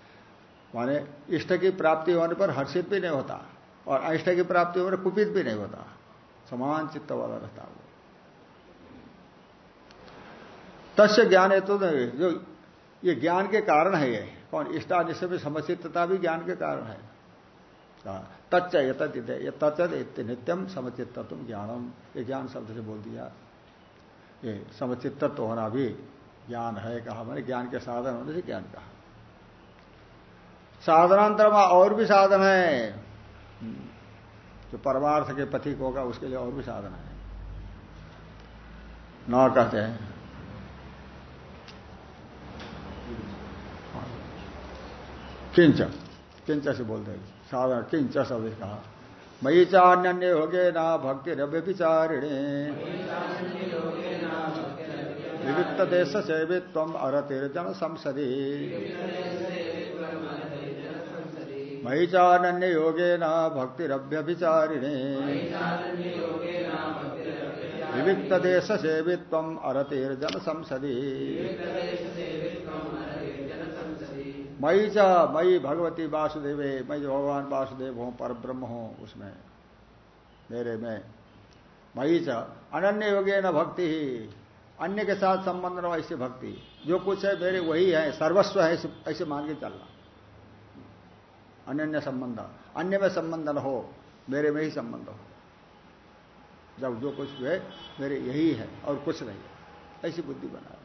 Speaker 1: माने इष्ट की प्राप्ति होने पर हर्षित भी नहीं होता और अनिष्ट की प्राप्ति होने पर कुपित भी नहीं होता। समान चित्त वाला रहता वो। तस्य ज्ञान है तो जो ये ज्ञान के कारण है ये। कौन? इष्टानिष्ट में समचित्तता भी ज्ञान के कारण है। तच्च ये तच्च नित्यम समचित तुम ज्ञानम। ये ज्ञान शब्द से बोल दिया। ये समचित तो होना भी ज्ञान है कहा मैंने। ज्ञान के साधन होने से ज्ञान कहा। साधनांतर में और भी साधन है। जो परमार्थ के पथिक होगा, उसके लिए और भी साधन है। न कहते हैं। किंच किंच से बोलते हैं। साधन किंच शब्द कहा मई चान्य गए ना भक्ति रव्य विचारिणे। विविक्त देश सेवित्व अरतिर्जन संसदी। मई चान्य योगे न भक्तिरभ्य विचारिणे। विविक्त देश सेवित्व अरतिर्जन संसदी। मई च मई भगवती वासुदेवे मई भगवान वासुदेव हूँ पर ब्रह्म हूँ उसमें, मेरे में। मई च अनन्य योगे न भक्ति ही अन्य के साथ संबंध न ऐसी भक्ति। जो कुछ है मेरे वही है, सर्वस्व है ऐसे मान के चलना। अनन्य संबंध, अन्य में संबंध न हो, मेरे में ही संबंध हो। जब जो कुछ है, मेरे यही है और कुछ नहीं ऐसी बुद्धि बनाना है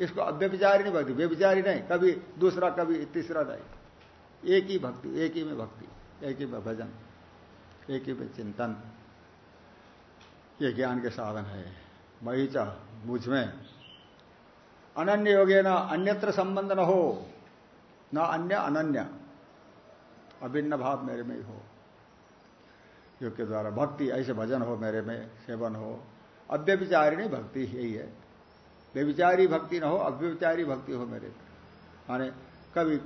Speaker 1: इसको अव्यभिचारी नहीं भक्ति, व्यभिचारी नहीं, कभी दूसरा, कभी तीसरा नहीं। एक ही भक्ति, एक ही में भक्ति, एक ही में भजन, एक ही में चिंतन। ये ज्ञान के साधन है। मई चाह मुझमें। अनन्य योगे न अन्यत्र संबंध न हो, न अन्य अनन्य। अभिन्न भाव मेरे में ही योग के द्वारा भक्ति, ऐसे भजन हो मेरे में, सेवन हो। अव्यविचारिणी भक्ति यही है। व्यविचारी भक्ति न हो, अव्यविचारी भक्ति हो मेरे माने कभी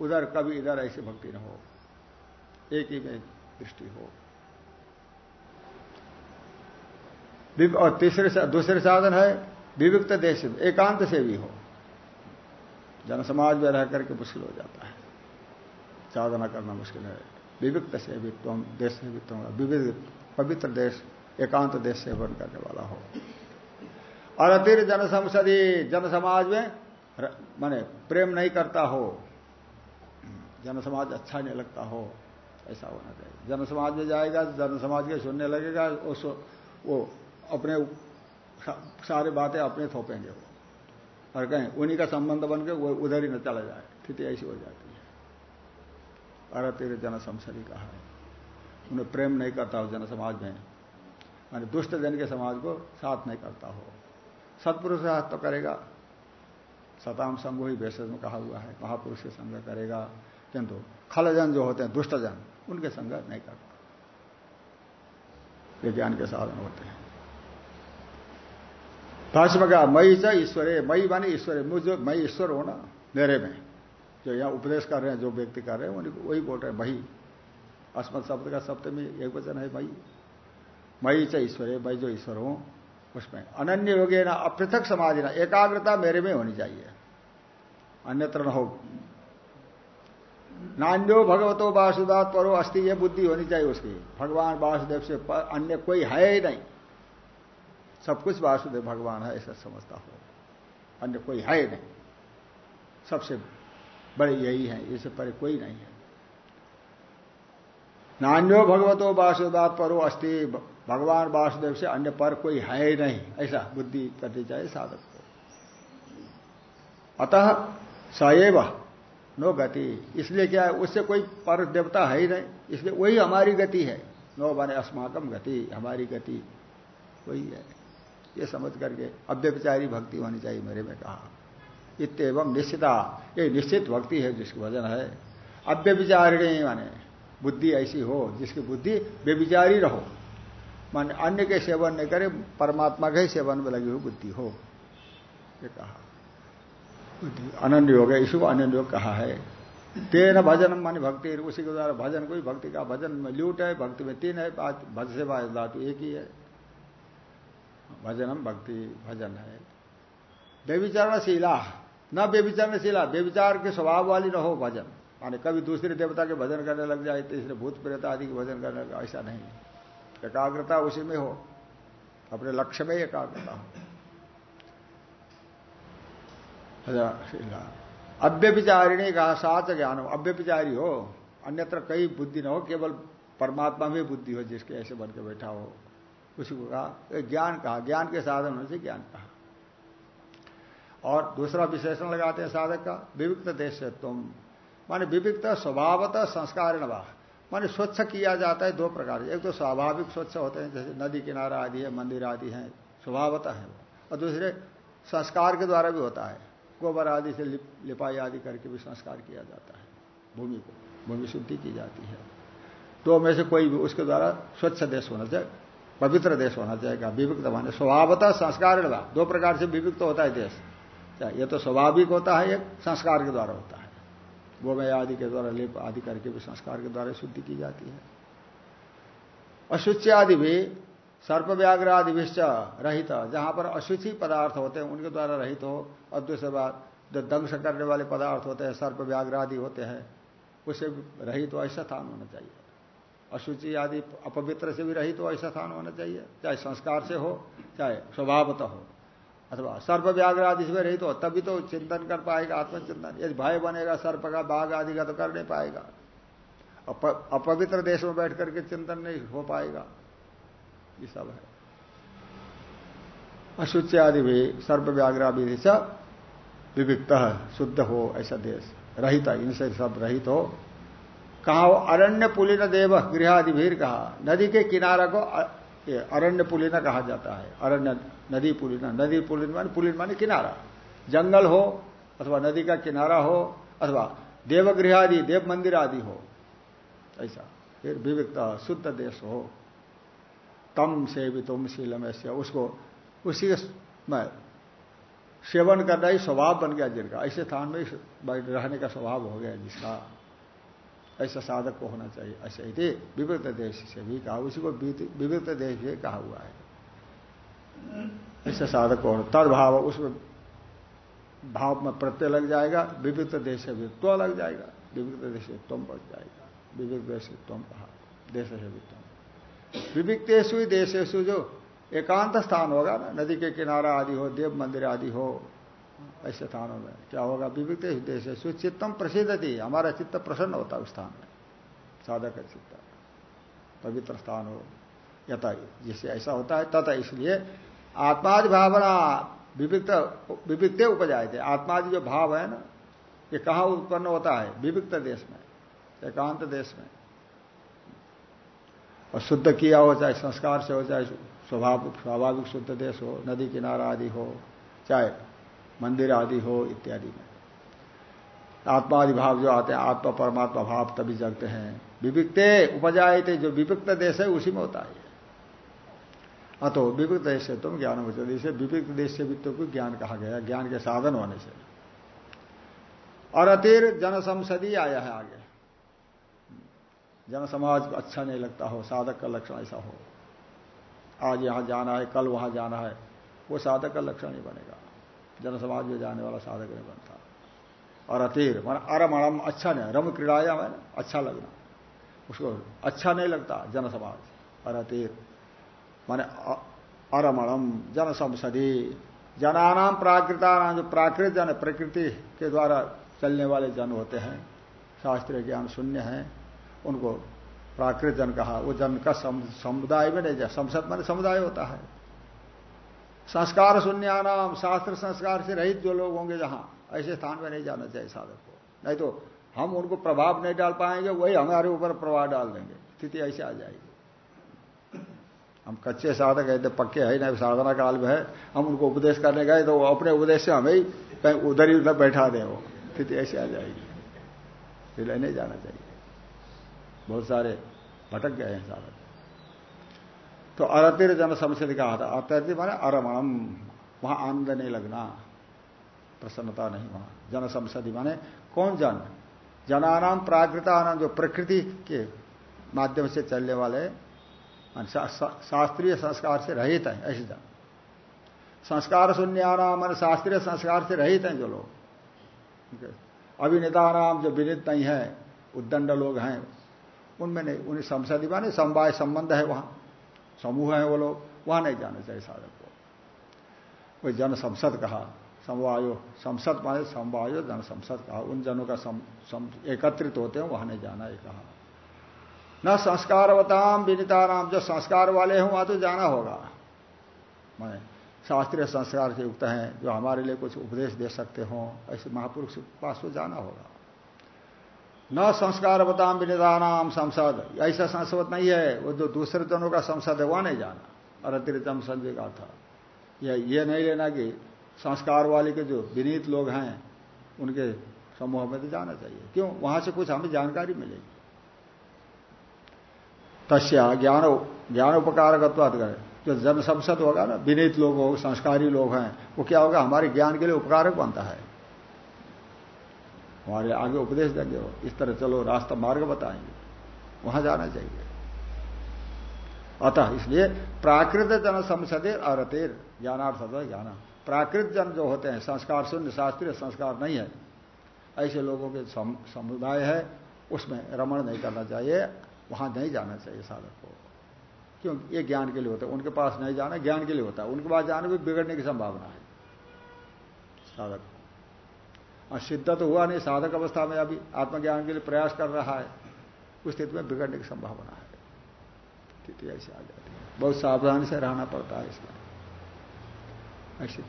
Speaker 1: उधर, कभी इधर ऐसी भक्ति न हो। एक ही में दृष्टि हो। और तीसरे दूसरे साधन है, विविक्त देश एकांत से भी हो। जन समाज में रह करके मुश्किल हो जाता है। साधना करना मुश्किल है। विविक्त से भी तुम देश से भी तुम विविध पवित्र देश, एकांत देश से बन करने वाला हो। और अतिर जन संसदी जन समाज में माने प्रेम नहीं करता हो। जन समाज अच्छा नहीं लगता हो। ऐसा होना चाहिए। जन समाज में जाएगा जन समाज के सुनने लगेगा उस वो अपने सारे बातें अपने थोपेंगे वो। और कहें, उन्हीं का संबंध बन के वो उधर ही न चला जाए। स्थिति ऐसी हो जाती है। अरे तेरे जन संसदी कहा है। उन्हें प्रेम नहीं करता हो जन समाज में। मानी दुष्ट जन के समाज को साथ नहीं करता हो। सत्पुरुष साथ तो करेगा। सताम संघ ही वैसे में कहा हुआ है, महापुरुष के संग करेगा। किंतु खलजन जो होते हैं, दुष्टजन, उनके संग नहीं करता। ये ज्ञान के साधन होते हैं। भाष्य कहा मई च ईश्वर मई मानी ईश्वरे, मुझे मई ईश्वर हूँ ना मेरे में। जो यहाँ उपदेश कर रहे हैं, जो व्यक्ति कर रहे हैं वही बोल रहे हैं मही अस्मत शब्द का सप्तमी एक वचन है मई मई च ईश्वर मई जो ईश्वर हूँ उसमें। अनन्य योगे ना अपृथक समाधि ना, एकाग्रता मेरे में होनी चाहिए। अन्यत्र न हो नान्यो भगवतो वासुदात परो अस्थि ये बुद्धि होनी चाहिए उसकी। भगवान वासुदेव से अन्य कोई है ही नहीं। सब कुछ वासुदेव भगवान है, ऐसा समझता हो। अन्य कोई है ही नहीं। सबसे बड़े यही है, इससे परे कोई नहीं है। नान्यो भगवतो वासुदात परो अस्थि भगवान वासुदेव से अन्य पर कोई है ही नहीं। ऐसा बुद्धि करनी चाहिए साधक को। अतः सएव नो गति। इसलिए क्या है, उससे कोई पर देवता है ही नहीं। इसलिए वही हमारी गति है। नो बने अस्माकम गति, हमारी गति वही है। ये समझ करके अव्यविचारी भक्ति होनी चाहिए मेरे में कहा। इतम निश्चिता। ये निश्चित भक्ति है जिसकी वज़न है। अव्यविचारिणी माने, बुद्धि ऐसी हो जिसकी बुद्धि व्यविचारी रहो। मान अन्य के सेवन नहीं करे, परमात्मा के ही सेवन में लगी हुई बुद्धि हो। ये कहा। अनन्य योग है, इसी को अनन्य योग कहा है। तेन भजन मान भक्ति, उसी के द्वारा भजन कोई भक्ति का भजन में ल्यूट है, भक्ति में तीन है भज से धातु एक ही है। भजनम भक्ति भजन है। बेविचारणशीला न बेविचारणशीला बेविचार के स्वभाव वाली न हो भजन। माने कभी दूसरे देवता के भजन करने लग जाए, तीसरे भूत प्रेत आदि के भजन करने लगा ऐसा नहीं। एकाग्रता उसी में हो। अपने लक्ष्य में एकाग्रता हो। अव्यभिचारिणी कहा साच ज्ञान हो अव्यभिचारी हो, अन्यत्र कई बुद्धि न हो, केवल परमात्मा में बुद्धि हो, जिसके ऐसे बन के बैठा हो। उसी को कहा ज्ञान कहा। ज्ञान के साधन होने से ज्ञान कहा। और दूसरा विशेषण लगाते हैं साधक का विविक्त देश से तुम माने विविक्त स्वभावतः संस्कार माने स्वच्छ किया जाता है दो प्रकार एक तो स्वाभाविक स्वच्छ होते हैं जैसे नदी किनारा आदि है मंदिर आदि है स्वभावतः है और दूसरे संस्कार के द्वारा भी होता है। गोबर आदि से लिप, लिपाई आदि करके भी संस्कार किया जाता है भूमि को भूमि शुद्धि की जाती है। तो में से कोई भी उसके द्वारा स्वच्छ देश होना चाहिए पवित्र देश होना चाहिए विविक्त माने स्वभावतः संस्कार दो प्रकार से विविक्त होता है देश। ये तो स्वाभाविक होता है एक संस्कार के द्वारा होता है। गोमय आदि के द्वारा, लेप आदि करके भी संस्कार के द्वारा शुद्धि की जाती है। अशुचि आदि भी, सर्प व्याघ्र आदि विश्च रहित, जहाँ पर अशुचि पदार्थ होते हैं, उनके द्वारा रहित हो। और दूसरे बात, जो दंश करने वाले पदार्थ होते हैं, सर्प व्याघ्र आदि होते हैं उससे रहित हो, ऐसा स्थान होना चाहिए। अशुचि आदि अपवित्र से भी रहित हो, ऐसा स्थान होना चाहिए, चाहे संस्कार से हो, चाहे स्वभावतः हो। अथवा सर्प व्याघ्र आदि से रहित हो, तभी तो चिंतन कर पाएगा, आत्मचिंतन। यदि भय बनेगा, सर्प का बाघ आदि का तो कर नहीं पाएगा। अपवित्र देश में बैठ करके चिंतन नहीं हो पाएगा। ये सब है। अशुच आदि भी, सर्प व्याघ्र से विविक्त शुद्ध हो ऐसा देश। रहित इनसे सब रहित हो। कहा अरण्य पुलिन देव गृह आदि भीर कहा, नदी के किनारा को अरण्य पुलिन कहा जाता है। अरण्य नदी पुलिन नदी पुलिन मान पुलिन माने किनारा। जंगल हो, अथवा नदी का किनारा हो, अथवा देवगृह आदि देव मंदिर आदि हो, ऐसा। फिर विविक्त शुद्ध देश हो। तम से भी तुम शीलम ऐसे, उसको, उसी में सेवन करना ही स्वभाव बन गया जिनका। ऐसे स्थान में रहने का स्वभाव हो गया जिसका। ऐसा साधक को होना चाहिए, ऐसे विविध देश से भी कहा, उसी को विविध देश भी कहा हुआ है। ऐसे साधक को तदभाव उसमें भाव में प्रत्यय लग जाएगा, विविध देश वित्व लग जाएगा, विविध देश तुम बच जाएगा। विविध देश तुम कहा देश विविक्तेशु देशेशु जो एकांत स्थान होगा ना, नदी के किनारा आदि हो, देव मंदिर आदि हो, ऐसे स्थानों में क्या होगा? विविध देशेशु चित्तम प्रसिद्ध थी हमारा चित्त प्रसन्न होता उस स्थान में, साधक चित्त। पवित्र स्थान हो, यथा जिससे ऐसा होता है, तथा इसलिए आत्मादि भावना विविक्त विविक्ते उपजाए थे आत्मादि जो भाव है ना, ये कहा उत्पन्न होता है? विविक्त देश में, एकांत देश में। और शुद्ध किया हो, चाहे संस्कार से हो, चाहे स्वभाव, स्वाभाविक शुद्ध देश हो, नदी किनारा आदि हो, चाहे मंदिर आदि हो, इत्यादि में। आत्मादि भाव जो आते हैं, आत्मा परमात्मा भाव तभी जगते हैं। विविक्ते उपजाए थे जो विविक्त देश है, उसी में होता है। अतो विविध देश से तुम ज्ञान हो इसे विविध देश से भी तो ज्ञान कहा गया ज्ञान के साधन होने से। और अतिर जनसंसदी आया है आगे। जन समाज अच्छा नहीं लगता हो, साधक का लक्षण ऐसा हो। आज यहाँ जाना है, कल वहाँ जाना है, वो साधक का लक्षण नहीं बनेगा। जन समाज में जाने वाला साधक नहीं बनता। और अतीर, मान अरम अरम अच्छा नहीं, रम क्रीड़ाया, मैंने अच्छा लगना। उसको अच्छा नहीं लगता जन समाज और अतीर। माने अरमणम जन संसदी जनानाम प्राकृता जो प्राकृत जन प्रकृति के द्वारा चलने वाले जन होते हैं, शास्त्रीय ज्ञान शून्य है, उनको प्राकृत जन कहा, वो जन का समुदाय में नहीं, संसद मान समुदाय होता है। संस्कार शून्यानाम, शास्त्र संस्कार से रहित जो लोग होंगे जहाँ, ऐसे स्थान में नहीं जाना चाहिए साधक को। नहीं तो हम उनको प्रभाव नहीं डाल पाएँगे, वही हमारे ऊपर प्रभाव डाल देंगे, स्थिति ऐसे आ जाएगी। हम कच्चे साधक है पक्के है नहीं साधना काल में है। हम उनको उपदेश करने गए तो अपने उपदेश से हमें कहीं उधर ही उधर बैठा दें वो। स्थिति ऐसी आ जाएगी। फिर नहीं जाना चाहिए। बहुत सारे भटक गए हैं साधक। तो अरतिर जन समस्या कहा था। अत्यति माने अरमणम वहाँ आनंद नहीं लगना। प्रसन्नता नहीं वहाँ। जन संसदी माने कौन जन? जनानाम प्राकृत आनंद जो प्रकृति के माध्यम से चलने वाले शास्त्रीय संस्कार से रहित है ऐसे। संस्कार शून्यानाम मान शास्त्रीय संस्कार से रहित हैं जो लोग। अभिनेता नाम जो विनित नहीं है उद्दंड लोग हैं उनमें नहीं उन्हें संसदी माने समवाय संबंध है वहाँ। समूह है वो लोग वहाँ नहीं जाना चाहिए साधक को। कोई जन संसद कहा समवायो संसद माने समवायो जन संसद कहा उन जनों का सम, सम, एकत्रित होते हैं वहाँ नहीं जाना ये कहा। न संस्कारवताम विनिता नाम जो संस्कार वाले हैं, वहाँ तो जाना होगा। मैं शास्त्रीय संस्कार से युक्त हैं, जो हमारे लिए कुछ उपदेश दे सकते हो, ऐसे महापुरुष के पास तो जाना होगा। न संस्कार बताम विनिदानाम संसद। ऐसा संसद नहीं है, वो जो दूसरे जनों का संसद है, वहाँ नहीं जाना। और अतिरिक्त संजय का था। यह ये नहीं लेना कि संस्कार वाले के जो विनीत लोग हैं, उनके समूह में तो जाना चाहिए। क्यों? वहाँ से कुछ हमें जानकारी मिलेगी। तस्या ज्ञान ज्ञान उपकारकत्वाद करें जो जन संसद होगा ना, विनीत लोग हो, संस्कारी लोग हैं, वो क्या होगा? हमारे ज्ञान के लिए उपकारक बनता है। हमारे आगे उपदेश देंगे वो, इस तरह चलो, रास्ता मार्ग बताएँगे। वहाँ जाना चाहिए। अतः इसलिए प्राकृत जन संसदे अरतेर ज्ञानार्थ ज्ञान। प्राकृत जन जो होते हैं, संस्कार शून्य, शास्त्रीय संस्कार नहीं है। ऐसे लोगों के समुदाय है, उसमें रमण नहीं करना चाहिए। वहाँ नहीं जाना चाहिए साधक को। क्यों ये ज्ञान के लिए होता है। उनके पास नहीं जाना ज्ञान के लिए होता है। उनके पास जाने में बिगड़ने की संभावना है साधक और सिद्ध तो हुआ नहीं। साधक अवस्था में अभी आत्मज्ञान के लिए प्रयास कर रहा है। उस स्थिति में बिगड़ने की संभावना है। स्थिति ऐसी आ जाती है। बहुत सावधानी से रहना पड़ता है इसमें। ऐसी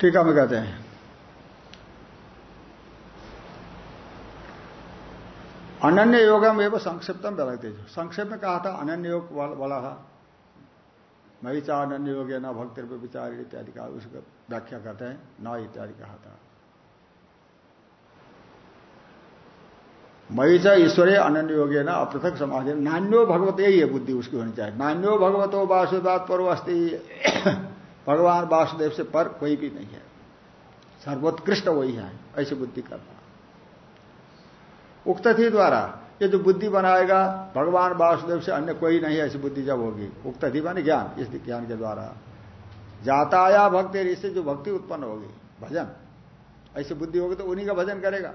Speaker 1: ठीक है मैं कहते हैं। अनन्य योगम एवं संक्षिप्तम व्यवहते संक्षेप में कहा था, अनन्य योग वाला मई चानन्य योग्य न भक्ति विचार इत्यादि का उसका व्याख्या करते हैं, न इत्यादि कहा था। मई च ईश्वरे अनन्य योग्य न अपृथक समाधि, नान्यो भगवत यही है बुद्धि उसकी होनी चाहिए। नान्यो भगवतो वासुदेव पर अस्थि भगवान वासुदेव से पर कोई भी नहीं है। सर्वोत्कृष्ट वही है, ऐसी बुद्धि करना। उक्त थी द्वारा। ये जो बुद्धि बनाएगा, भगवान वासुदेव से अन्य कोई नहीं ऐसी बुद्धि जब होगी। उक्त थी मानी ज्ञान, इस ज्ञान के द्वारा। जाताया भक्ति, इससे जो भक्ति उत्पन्न होगी, भजन। ऐसी बुद्धि होगी तो उन्हीं का भजन करेगा।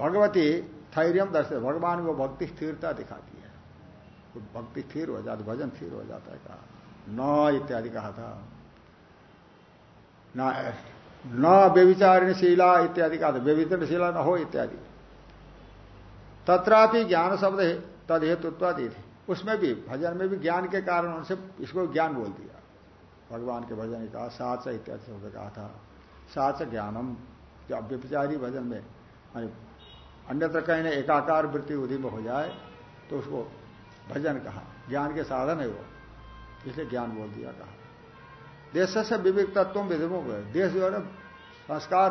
Speaker 1: भगवती थैर्यम दर्शे, भगवान को भक्ति स्थिरता दिखाती है। तो भक्ति स्थिर हो जाती, भजन स्थिर हो जाता है कहा। न इत्यादि कहा था। न व्यविचारणशीला इत्यादि कहा था। व्यविचारणशीला न हो इत्यादि। तत्रापि ज्ञान शब्द है, तद हेतुत्वादी थे। उसमें भी, भजन में भी ज्ञान के कारण उनसे इसको ज्ञान बोल दिया। भगवान के भजन कहा, साच इत्यादि शब्द कहा था। साच ज्ञानम, जो व्यभिचारी भजन में अन्यत्र कहीं ने एकाकार वृत्ति उधि में हो जाए तो उसको भजन कहा। ज्ञान के साधन है वो, इसलिए ज्ञान बोल दिया कहा। देश से विवेक तत्व विधिमुख देश जो है संस्कार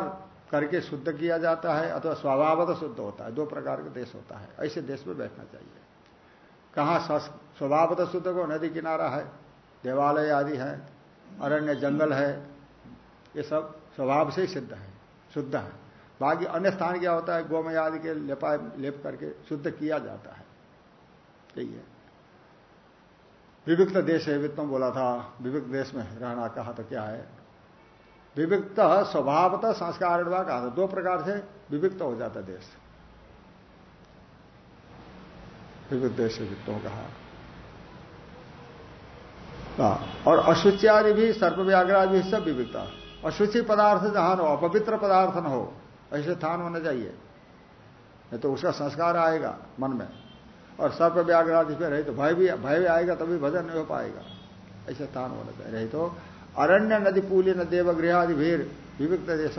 Speaker 1: करके शुद्ध किया जाता है अथवा स्वभावत शुद्ध होता है, दो प्रकार का देश होता है। ऐसे देश में बैठना चाहिए। कहा स्वभावत शुद्ध को नदी किनारा है, देवालय आदि है, अरण्य जंगल है, ये सब स्वभाव से ही सिद्ध है, शुद्ध है। बाकी अन्य स्थान क्या होता है, गोमय आदि के लेपा लेप करके शुद्ध किया जाता है। यही है। विविक्त देश है, वित्तम बोला था, विविक्त देश में रहना कहा तो क्या है? विविक्त स्वभावतः संस्कार कहा था। दो प्रकार से विविक्त हो जाता देश। विविध देश वित्तों कहा। और अशुचि आदि भी, सर्प व्याग्राज भी, सब विविधता अशुचि पदार्थ जहाँ हो, अपवित्र पदार्थ न हो, ऐसे स्थान होना चाहिए। नहीं तो उसका संस्कार आएगा मन में। और सर्प व्याघ्रादि पे रहे तो भय भी भय भी आएगा तभी भजन नहीं हो पाएगा। ऐसे स्थान होना चाहिए। रही तो अरण्य नदी पुली न देवगृह आदि भीड़ विविक्त देश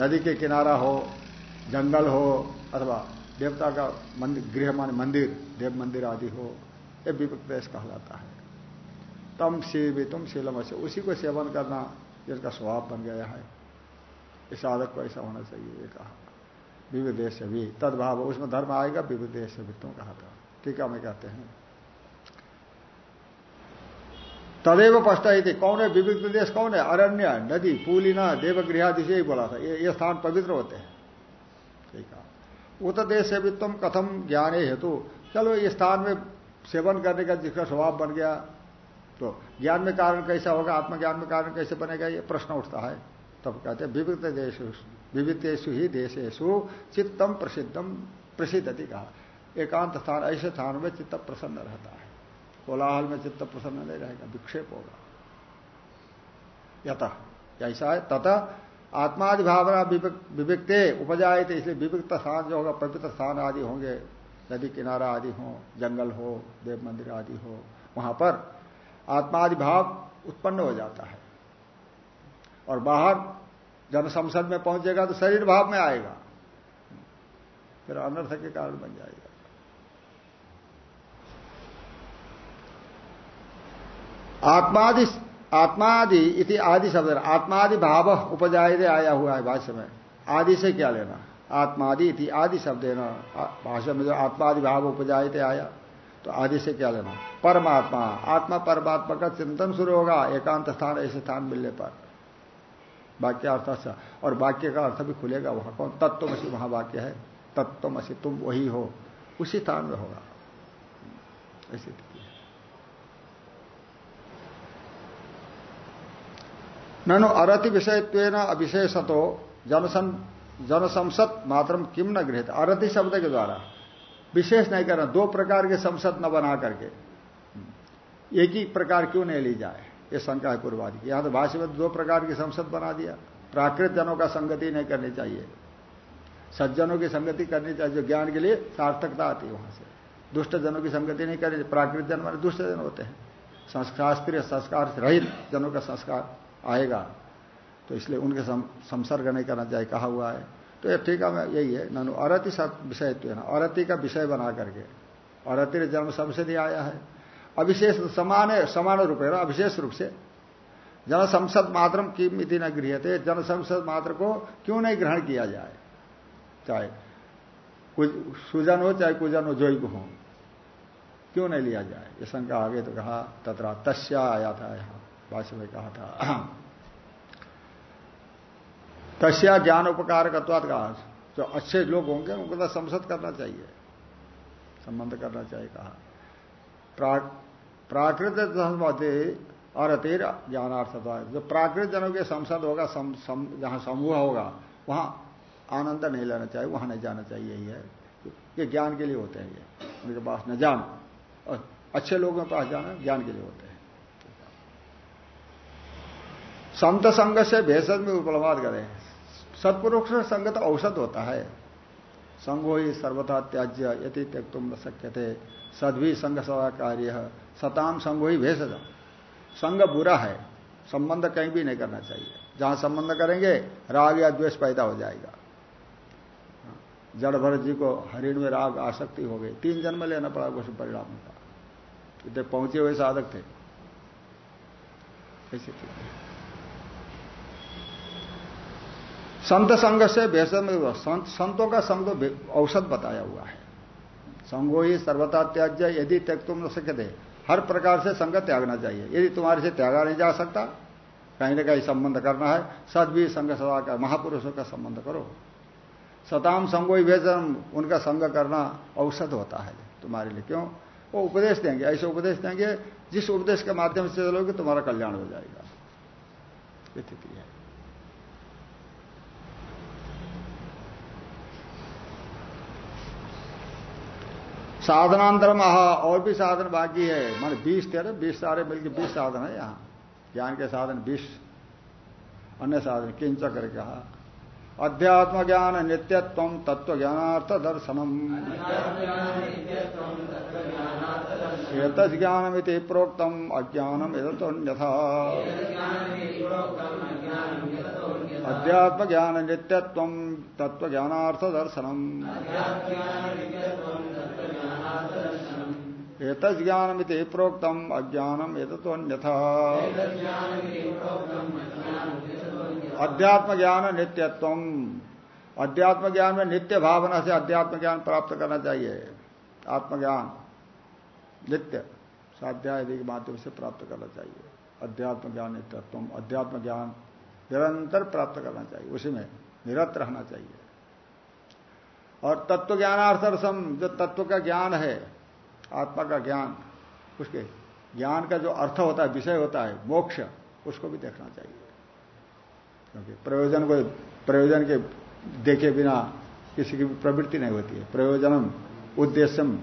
Speaker 1: नदी के किनारा हो, जंगल हो, अथवा देवता का मंदिर, गृह मान मंदिर, देव मंदिर आदि हो यह विविक्त देश कहलाता है। तम भी, तुम शीलम से, उसी को सेवन करना जिसका स्वभाव बन गया है। इस साधक को ऐसा होना चाहिए, ये कहा। विविदेश भी, तदभाव, उसमें धर्म आएगा विविदेश तुम कहा था। टीका में कहते हैं। तदेव पष्ट थी कौन है? विविध देश कौन है? अरण्य नदी पूलिना देवगृह आदि से ही बोला था। ये, ये स्थान पवित्र होते हैं। ठीक है। उत देश से वित्तम कथम ज्ञान हेतु। चलो ये स्थान में सेवन करने का जिसका स्वभाव बन गया तो ज्ञान में कारण कैसा होगा? आत्मज्ञान में कारण कैसे बनेगा? ये प्रश्न उठता है। तब कहते हैं विविध देश विविधेशु ही देशेशु चित्तम प्रसिद्धम प्रसिद्धति कहा। एकांत स्थान ऐसे स्थान में चित्त प्रसन्न रहता है। कोलाहल में चित्त प्रसन्न नहीं रहेगा, विक्षेप होगा। यथ ऐसा है तथा आत्मादि भावना विविकते उपजाए थे इसलिए विविक्त स्थान जो होगा, पवित्र स्थान आदि होंगे, नदी किनारा आदि हो, जंगल हो, देव मंदिर आदि हो, वहाँ पर आत्मादि भाव उत्पन्न हो जाता है। और बाहर जब संसद में पहुंचेगा तो शरीर भाव में आएगा। फिर अनर्थ के कारण बन जाएगा। आत्मादि आत्मादि इति आदि शब्द आत्मादि भाव उपजाए आया हुआ है भाष्य में। आदि से क्या लेना? आत्मादि इति आदि शब्द है ना। भाषा में जो आत्मादि भाव उपजाए आया तो आदि से क्या लेना? परमात्मा। आत्मा परमात्मा का चिंतन शुरू होगा, एकांत स्थान, ऐसे स्थान मिलने पर। वाक्य अर्थ अच्छा। और वाक्य का अर्थ भी खुलेगा वहाँ। कौन? तत्वमसी वहाँ वाक्य है। तत्वमसी तुम वही हो। उसी स्थान में होगा। ऐसी स्थिति है ननु अरति विषयत्व अविशेषतो जनसन जनसंसद मात्र किम न गृहित। अरति शब्द के द्वारा। विशेष नहीं करना, दो प्रकार के संसद न बना करके। एक ही प्रकार क्यों नहीं ली जाए? ये शंका है पूर्वादि की। यहाँ तो भाष्य में दो प्रकार की संसद बना दिया। प्राकृत जनों का संगति नहीं करनी चाहिए। सज्जनों की संगति करनी चाहिए, जो ज्ञान के लिए सार्थकता आती है वहाँ से। दुष्ट जनों की संगति नहीं करनी प्राकृत जन माने दुष्ट जन होते हैं। शास्त्रीय संस्कार रहित जनों का संस्कार। आएगा तो इसलिए उनके संसर्ग नहीं करना चाहिए, कहा हुआ है। तो ये ठीक है यही है, ननु अरति विषय तो है ना, अरति का विषय बना करके, अरति जन्म सबसे आया है। अविशेष समान समान रूप है अविशेष रूप से। जन संसद मात्र की मिति न गृह थे जन संसद मात्र को क्यों नहीं ग्रहण किया जाए? चाहे कुछ सुजन हो, चाहे कुजन हो, जोई हो, क्यों नहीं लिया जाए? ये शंका आगे तो कहा तथा तस्या आया था यहाँ, भाष्य में कहा था। तस्या ज्ञान उपकार कहा। जो अच्छे लोग होंगे उनको तो संसद करना चाहिए। संबंध करना चाहिए कहा। प्राकृत और अतिर ज्ञानार्थता जो प्राकृत जनों के संसद होगा सम, सम, जहाँ समूह होगा वहाँ आनंद नहीं लेना चाहिए वहाँ नहीं जाना चाहिए यही है ये ज्ञान के लिए होते हैं ये। उनके पास न जान। और अच्छे लोगों के पास जाना ज्ञान के लिए होते हैं। संत संग से भेषज में उपलब्ध करें। सत्पुरुष संगत औषध होता है। संगो ही सर्वथा त्याज्य यदि त्यक तुम न सक्य थे सदवी संघ सवा कार्य सताम संगो ही भेषज। संग बुरा है। संबंध कहीं भी नहीं करना चाहिए। जहाँ संबंध करेंगे, राग या द्वेष पैदा हो जाएगा। जड़ भरत जी को हरिण में राग आसक्ति हो गई। तीन जन्म लेना पड़ा कुछ परिणाम का इतने पहुँचे हुए साधक थे। ऐसे थे संत संघ से भेषण संत, संतों का संग तो औषध बताया हुआ है। संगो ही सर्वता त्याज्य यदि त्यक तुम न सकते हर प्रकार से संग त्यागना चाहिए। यदि तुम्हारे से त्यागा नहीं जा सकता कहीं ना कहीं संबंध करना है सद भी संघ सदा का महापुरुषों का संबंध करो। सताम संगो भेजन उनका संग करना औषध होता है तुम्हारे लिए। क्यों? वो उपदेश देंगे ऐसे उपदेश देंगे जिस उपदेश के माध्यम से चलोगे तुम्हारा कल्याण हो जाएगा। स्थिति है। साधनांतर महा और भी साधन बाकी है। मान बीस थे बीस सारे मिलकर बीस साधन है यहाँ। ज्ञान के साधन बीस, अन्य साधन किंच करके कहा। अध्यात्म ज्ञान नित्यत्व तत्व ज्ञानार्थ दर्शनम एत ज्ञानमिति प्रोक्तम, अज्ञानम यथा अध्यात्म ज्ञान नित्यत्व तत्व ज्ञानार्थ दर्शनम एत ज्ञानमिति प्रोक्तम अज्ञानम एतन्यथा अध्यात्म ज्ञान नित्यत्व अध्यात्म ज्ञान में नित्य भावना से अध्यात्म ज्ञान प्राप्त करना चाहिए। आत्मज्ञान नित्य स्वाध्याय के माध्यम से प्राप्त करना चाहिए। अध्यात्म ज्ञान नित्यत्व अध्यात्म ज्ञान निरंतर प्राप्त करना चाहिए। उसी में निरत रहना चाहिए। और तत्व ज्ञानार्थरसम, जो तत्व का ज्ञान है, आत्मा का ज्ञान, उसके ज्ञान का जो अर्थ होता है, विषय होता है, मोक्ष, उसको भी देखना चाहिए। क्योंकि प्रयोजन को, प्रयोजन के देखे बिना किसी की प्रवृत्ति नहीं होती है। प्रयोजनम उद्देश्यम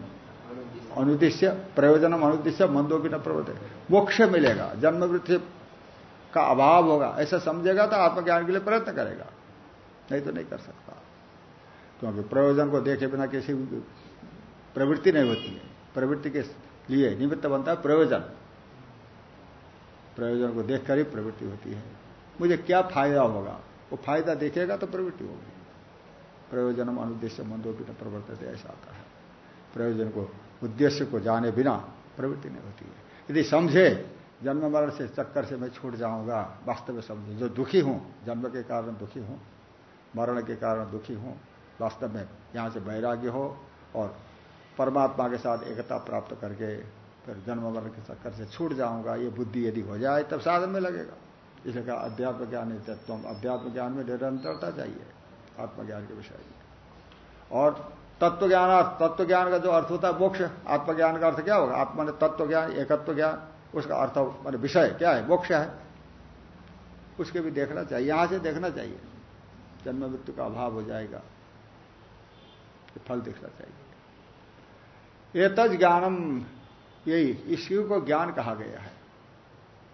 Speaker 1: अनुद्देश्य, प्रयोजनम अनुद्देश्य, मंदो की न प्रवृत्ति। मोक्ष मिलेगा जन्म वृत्ति का अभाव होगा, ऐसा समझेगा तो आत्मज्ञान के लिए प्रयत्न करेगा। नहीं तो नहीं कर सकता। क्योंकि प्रयोजन को देखे बिना किसी प्रवृत्ति नहीं होती है। प्रवृत्ति के लिए निमित्त बनता है प्रयोजन। प्रयोजन को देखकर ही प्रवृत्ति होती है। मुझे क्या फ़ायदा होगा? वो फ़ायदा देखेगा तो प्रवृत्ति होगी। प्रयोजनम अनुद्देश्य मंदो भी न प्रवर्तित, ऐसा आता है। प्रयोजन को, उद्देश्य को जाने बिना प्रवृत्ति नहीं होती है। यदि समझे, जन्म मरण से चक्कर से मैं छूट जाऊँगा, वास्तव में समझे। जो दुखी हूँ, जन्म के कारण दुखी हूँ, मरण के कारण दुखी हूँ वास्तव में यहाँ से वैराग्य हो और परमात्मा के साथ एकता प्राप्त करके फिर जन्म मरण के चक्कर से छूट जाऊँगा, ये बुद्धि यदि हो जाए तब साधन में लगेगा। इसलिए कहा अध्यात्म ज्ञान तत्व अध्यात्म ज्ञान में निरंतरता चाहिए, आत्मज्ञान के विषय में। और तत्व ज्ञान तत्व ज्ञान का जो अर्थ होता है मोक्ष, आत्मज्ञान का अर्थ क्या होगा? आत्मा ने तत्व ज्ञान एकत्व ज्ञान, उसका अर्थ मान विषय क्या है? मोक्ष है। उसके भी देखना चाहिए, यहाँ से देखना चाहिए। जन्म मृत्यु का अभाव हो जाएगा। फल देखना चाहिए। ये तज ज्ञानम यही इसी को ज्ञान कहा गया है।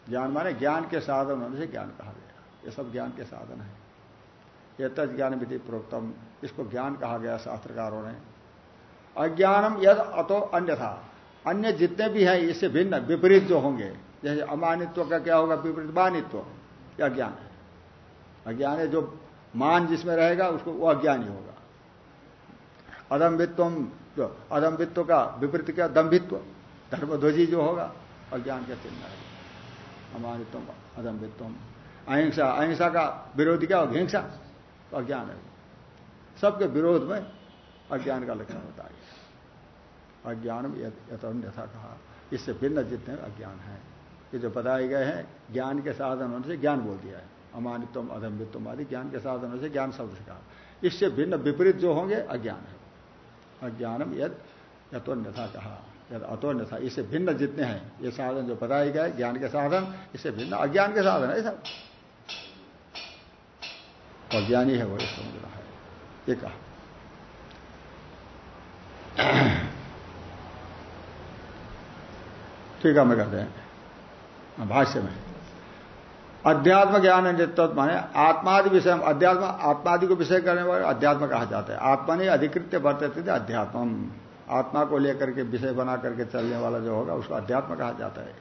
Speaker 1: ज्ञान माने ज्ञान के साधन होने से ज्ञान कहा गया ये सब ज्ञान के साधन है। ये तज ज्ञान विधि प्रोक्तम, इसको ज्ञान कहा गया शास्त्रकारों ने। अज्ञानम यद अतो अन्य था अन्य जितने भी हैं, इससे भिन्न, विपरीत जो होंगे, जैसे अमानित्व का क्या होगा, विपरीत मानित्व, या अज्ञान है। अज्ञान है जो मान जिसमें रहेगा, उसको वो अज्ञानी होगा। अदम्भित्व जो अदम्भित्व का विपरीत क्या, दम्भित्व, धर्मध्वजी जो होगा, अज्ञान का चिन्ह है। अमानित्वम अदम्बित्वम। अहिंसा अहिंसा का विरोधी क्या होगा? हिंसा तो अज्ञान है। सबके विरोध में अज्ञान का लक्षण होता है। अज्ञान यथा कहा। इससे भिन्न जितने अज्ञान है, ये जो बताए गए हैं, ज्ञान के साधन होने से ज्ञान बोल दिया है। अमानित्व अधम्बित्वम आदि ज्ञान के साधन होने से ज्ञान शब्द से कहा। इससे भिन्न विपरीत जो होंगे, अज्ञान है। अज्ञानम यद यथोन्यथा कहा यद अतोन्यथा इससे भिन्न जितने हैं, ये साधन जो बताए गए, ज्ञान के साधन, इससे भिन्न अज्ञान के साधन है सब। अज्ञानी है वो समझ रहा है। ये कहा। ठीक है मैं कहते हैं। भाष्य में। अध्यात्म ज्ञान नित्व माने आत्मादि विषय, अध्यात्म, आत्मादि को विषय करने वाले अध्यात्म कहा जाता है। आत्मा ने अधिकृत्य वर्तते थे अध्यात्म आत्मा को लेकर के विषय बना करके चलने वाला जो होगा, उसको अध्यात्म कहा जाता है।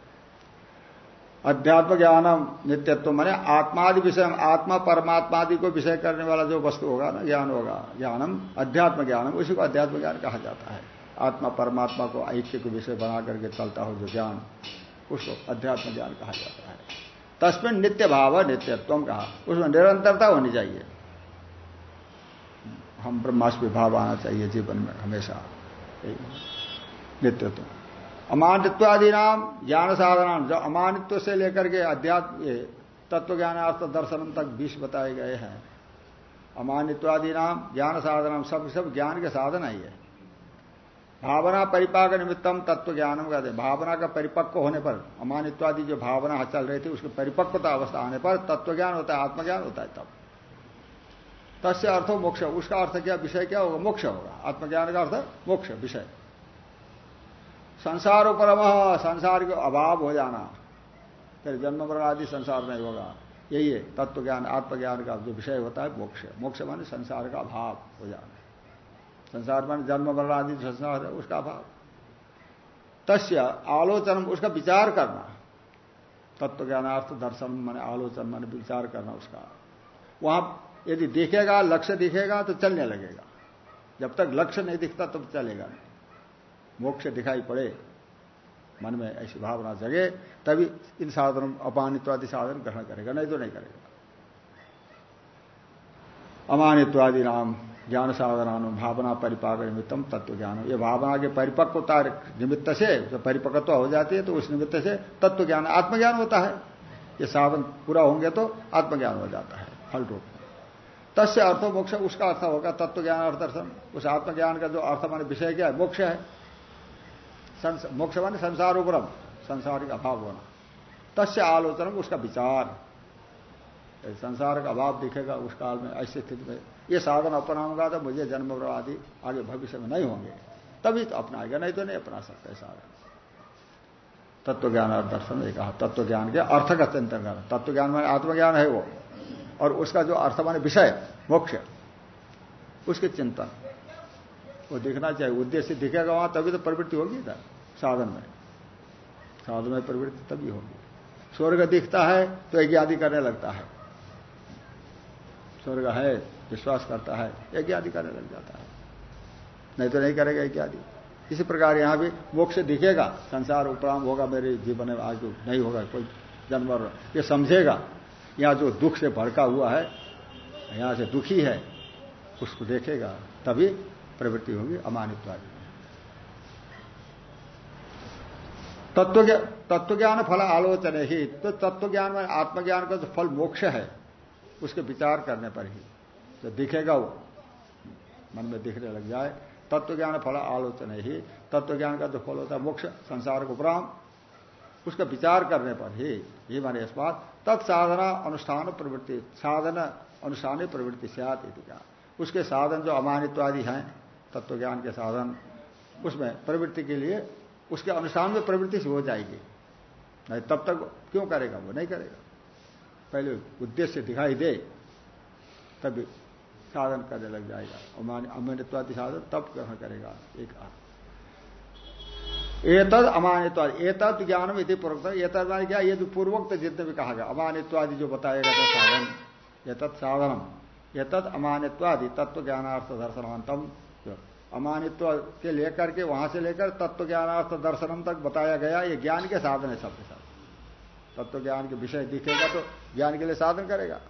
Speaker 1: अध्यात्म ज्ञानम नित्यत्व माने आत्मादि विषय, आत्मा परमात्मादि को विषय करने वाला जो वस्तु होगा ना, ज्ञान होगा। ज्ञानम, अध्यात्म ज्ञानम, उसी को अध्यात्म ज्ञान कहा जाता है। आत्मा परमात्मा को ऐक्य को विषय बना करके चलता हो जो ज्ञान, उसको अध्यात्म ज्ञान कहा जाता है। तस्मिन नित्य भाव नित्यत्व कहा। उसमें निरंतरता होनी चाहिए। हम ब्रह्मास्पी भाव आना चाहिए जीवन में, हमेशा। नित्यत्व। अमानित्वादि नाम ज्ञान साधना जो अमानित्व से लेकर के अध्यात्म तत्व ज्ञानार्थ दर्शन तक बीस बताए गए हैं। अमानित्वादि नाम ज्ञान साधना सब सब ज्ञान के साधन ही है भावना परिपाक निमित्तम तत्व ज्ञानम कहते भावना का परिपक्व होने पर, अमानित्वादि जो भावना चल रही थी, उसकी परिपक्वता अवस्था आने पर तत्व ज्ञान होता है, आत्मज्ञान होता है तब। तस्य अर्थ मोक्ष, उसका अर्थ क्या, विषय क्या होगा? मोक्ष होगा। आत्मज्ञान का अर्थ मोक्ष, विषय। संसार उपरम, संसार के अभाव हो जाना। फिर जन्म मरण आदि संसार नहीं होगा। यही है, तत्व ज्ञान, आत्मज्ञान का जो विषय होता है, मोक्ष। मोक्ष माने संसार का अभाव हो जाना। संसार में जन्म मरण आदि संसार है, उसका अभाव। तस्य आलोचन उसका विचार करना। तत्व ज्ञानार्थ दर्शन माने आलोचन माने विचार करना उसका। वहाँ यदि दिखेगा, लक्ष्य दिखेगा तो चलने लगेगा। जब तक लक्ष्य नहीं दिखता, तब तो चलेगा नहीं। मोक्ष दिखाई पड़े, मन में ऐसी भावना जगे, तभी इन साधनों, अपानित्वादि साधन ग्रहण करेगा, नहीं तो नहीं करेगा। अमानित्वादि नाम ज्ञान साधना भावना परिपाक निमित्तम तत्व ज्ञान ये भावना के परिपक्वता निमित्त से परिपक्वता हो जाती है तो उस निमित्त से तत्व ज्ञान आत्मज्ञान होता है। ये साधन पूरा होंगे तो आत्मज्ञान हो जाता है, फल रूप में। तस्य अर्थ मोक्ष, उसका अर्थ होगा तत्व ज्ञान अर्थ दर्शन। उस आत्मज्ञान का जो अर्थ माने विषय क्या है, मोक्ष है। मोक्ष माने संसार उपरम, संसार का अभाव होना। तस्य आलोचना उसका विचार। संसार का अभाव दिखेगा, उस काल में, ऐसी स्थिति में ये साधन अपनाऊँगा तो मुझे जन्म आदि आगे भविष्य में नहीं होंगे। तभी तो अपनाएगा नहीं तो नहीं अपना सकते साधन। तत्व ज्ञान और दर्शन एक कहा तत्व ज्ञान के अर्थ का चिंतन करना तत्व ज्ञान में आत्मज्ञान है वो। और उसका जो अर्थ माने विषय, मोक्ष, उसके चिंतन। वो दिखना चाहिए, उद्देश्य दिखेगा वहाँ, तभी तो प्रवृत्ति होगी ना साधन में। साधन में प्रवृत्ति तभी होगी। स्वर्ग दिखता है तो एक आदि करने लगता है। स्वर्ग है विश्वास करता है यज्ञ आदि करने लग जाता है। नहीं तो नहीं करेगा यज्ञ आदि इसी प्रकार यहाँ भी मोक्ष दिखेगा, संसार उपराम होगा, मेरे जीवन में आज नहीं होगा, कोई जानवर ये समझेगा। यहाँ जो दुख से भड़का हुआ है, यहाँ से दुखी है, उसको देखेगा, तभी प्रवृत्ति होगी अमानित्वादी तत्व तत्व ज्ञान फल आलोचन ही तो तत्व ज्ञान में आत्मज्ञान का जो फल मोक्ष है, उसके विचार करने पर ही। जो दिखेगा वो। मन में दिखने लग जाए। तत्व ज्ञान फल आलोचना ही। तत्व ज्ञान का जो फल होता है मोक्ष, संसार को उपराम उसका विचार करने पर ही, ये माने इस बात, तत्साधना अनुष्ठान प्रवृत्ति, साधना अनुष्ठान प्रवृत्ति से आती का उसके साधन जो अमानित्वादि हैं तत्व ज्ञान के साधन, उसमें प्रवृत्ति के लिए, उसके अनुष्ठान में प्रवृत्ति हो जाएगी। नहीं, तब तक क्यों करेगा वो? नहीं करेगा। पहले उद्देश्य दिखाई दे तब साधन करने लग जाएगा। अमानित्वादि साधन तब ग्रहण करेगा, एक एतद अमानित्वादि, एतद ज्ञानम यदि पूर्वक एतद मान क्या? ये पूर्वोक्त जितने भी कहा गया, अमानित्वादि जो बताएगा था साधन एतत् साधनम। एतद अमानित्वादि तत्व ज्ञानार्थ दर्शनवंतम अमानित्व के लेकर के, वहाँ से लेकर तत्व ज्ञानार्थ दर्शनम तक बताया गया, ये ज्ञान के साधन है सबके साथ। तत्व ज्ञान के विषय दिखेगा तो ज्ञान के लिए साधन करेगा।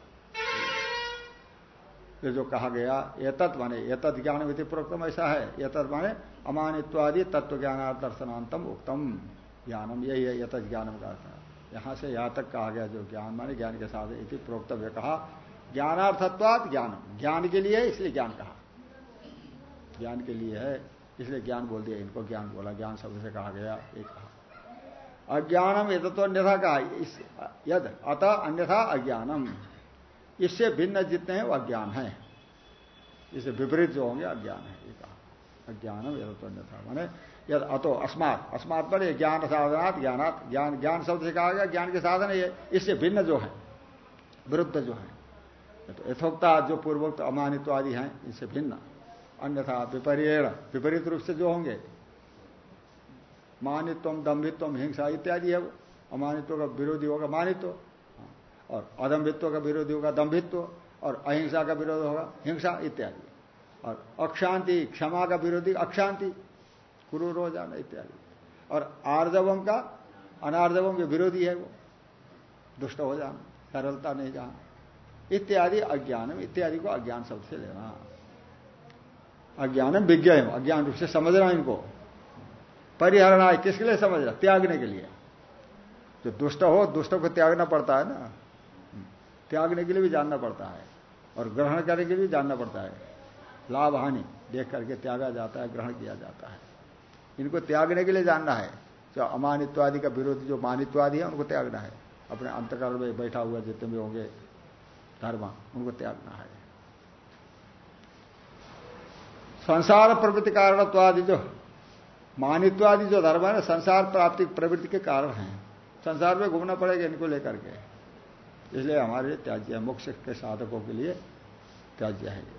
Speaker 1: ये जो कहा गया, एतत् माने, एतत् ज्ञान विधि प्रोक्तम, ऐसा है। एतत् माने अमानित्वादि तत्व ज्ञानार्थ दर्शनांतम उत्तम ज्ञानम यही है यतत ज्ञानम का यहाँ से यहाँ तक कहा गया जो ज्ञान माने ज्ञान के साथ इति प्रोक्तव्य कहा। ज्ञानार्थत्वाद ज्ञानम। ज्ञान के लिए इसलिए ज्ञान कहा। ज्ञान के लिए है, इसलिए ज्ञान बोल दिया, इनको ज्ञान बोला। ज्ञान शब्द से कहा गया एक कहा। अज्ञानम यद तो अन्यथा कहा, इस, यद, अतः अन्यथा अज्ञानम। इससे भिन्न जितने हैं वो अज्ञान है। इससे विपरीत जो होंगे, अज्ञान है, ये कहा। अज्ञानम यद तो अन्यथा माने यद अतो अस्मात। अस्मात पर ज्ञान साधनात्, ज्ञानात, ज्ञान ज्ञान शब्द से कहा गया, ज्ञान के साधन है इससे भिन्न जो है, विरुद्ध जो है। तो यथोक्ता, जो पूर्वोक्त अमानित्व आदि हैं, इनसे भिन्न। अन्यथा विपरीण विपरीत रूप से जो होंगे मानित्व दम्भित्व हिंसा इत्यादि है अमानित्व का विरोधी होगा मानित्व। और अदम्भित्व का विरोधी होगा, दम्भित्व, और अहिंसा का विरोध होगा, हिंसा इत्यादि। और अक्षांति, क्षमा का विरोधी, अक्षांति क्रूर हो जाना इत्यादि। और आर्जवम का अनार्जवम के विरोधी है वो। दुष्ट हो जाना सरलता नहीं जाना। इत्यादि अज्ञानम, इत्यादि को अज्ञान शब्द से लेना। अज्ञानम विज्ञ अज्ञान रूप से समझना इनको। परिहरणा, किसके लिए समझना? त्यागने के लिए। जो दुष्ट हो, दुष्ट को त्यागना पड़ता है ना। त्यागने के लिए भी जानना पड़ता है और ग्रहण करने के लिए भी जानना पड़ता है। लाभ हानि देख करके त्यागा जाता है, ग्रहण किया जाता है। इनको त्यागने के लिए जानना है। जो अमानित्वादि का विरोध, जो मानित्वादि है, उनको त्यागना है। अपने अंतकाल में बैठा हुआ जितने भी होंगे, धर्म, उनको त्यागना है। संसार प्रवृत्ति कारणत्वादि जो, मानित्वादि जो धर्म है ना संसार प्राप्ति प्रवृत्ति के कारण है। संसार में घूमना पड़ेगा इनको लेकर के। इसलिए हमारे लिए त्याज्य है, मोक्ष के साधकों के लिए त्याज्य है ये।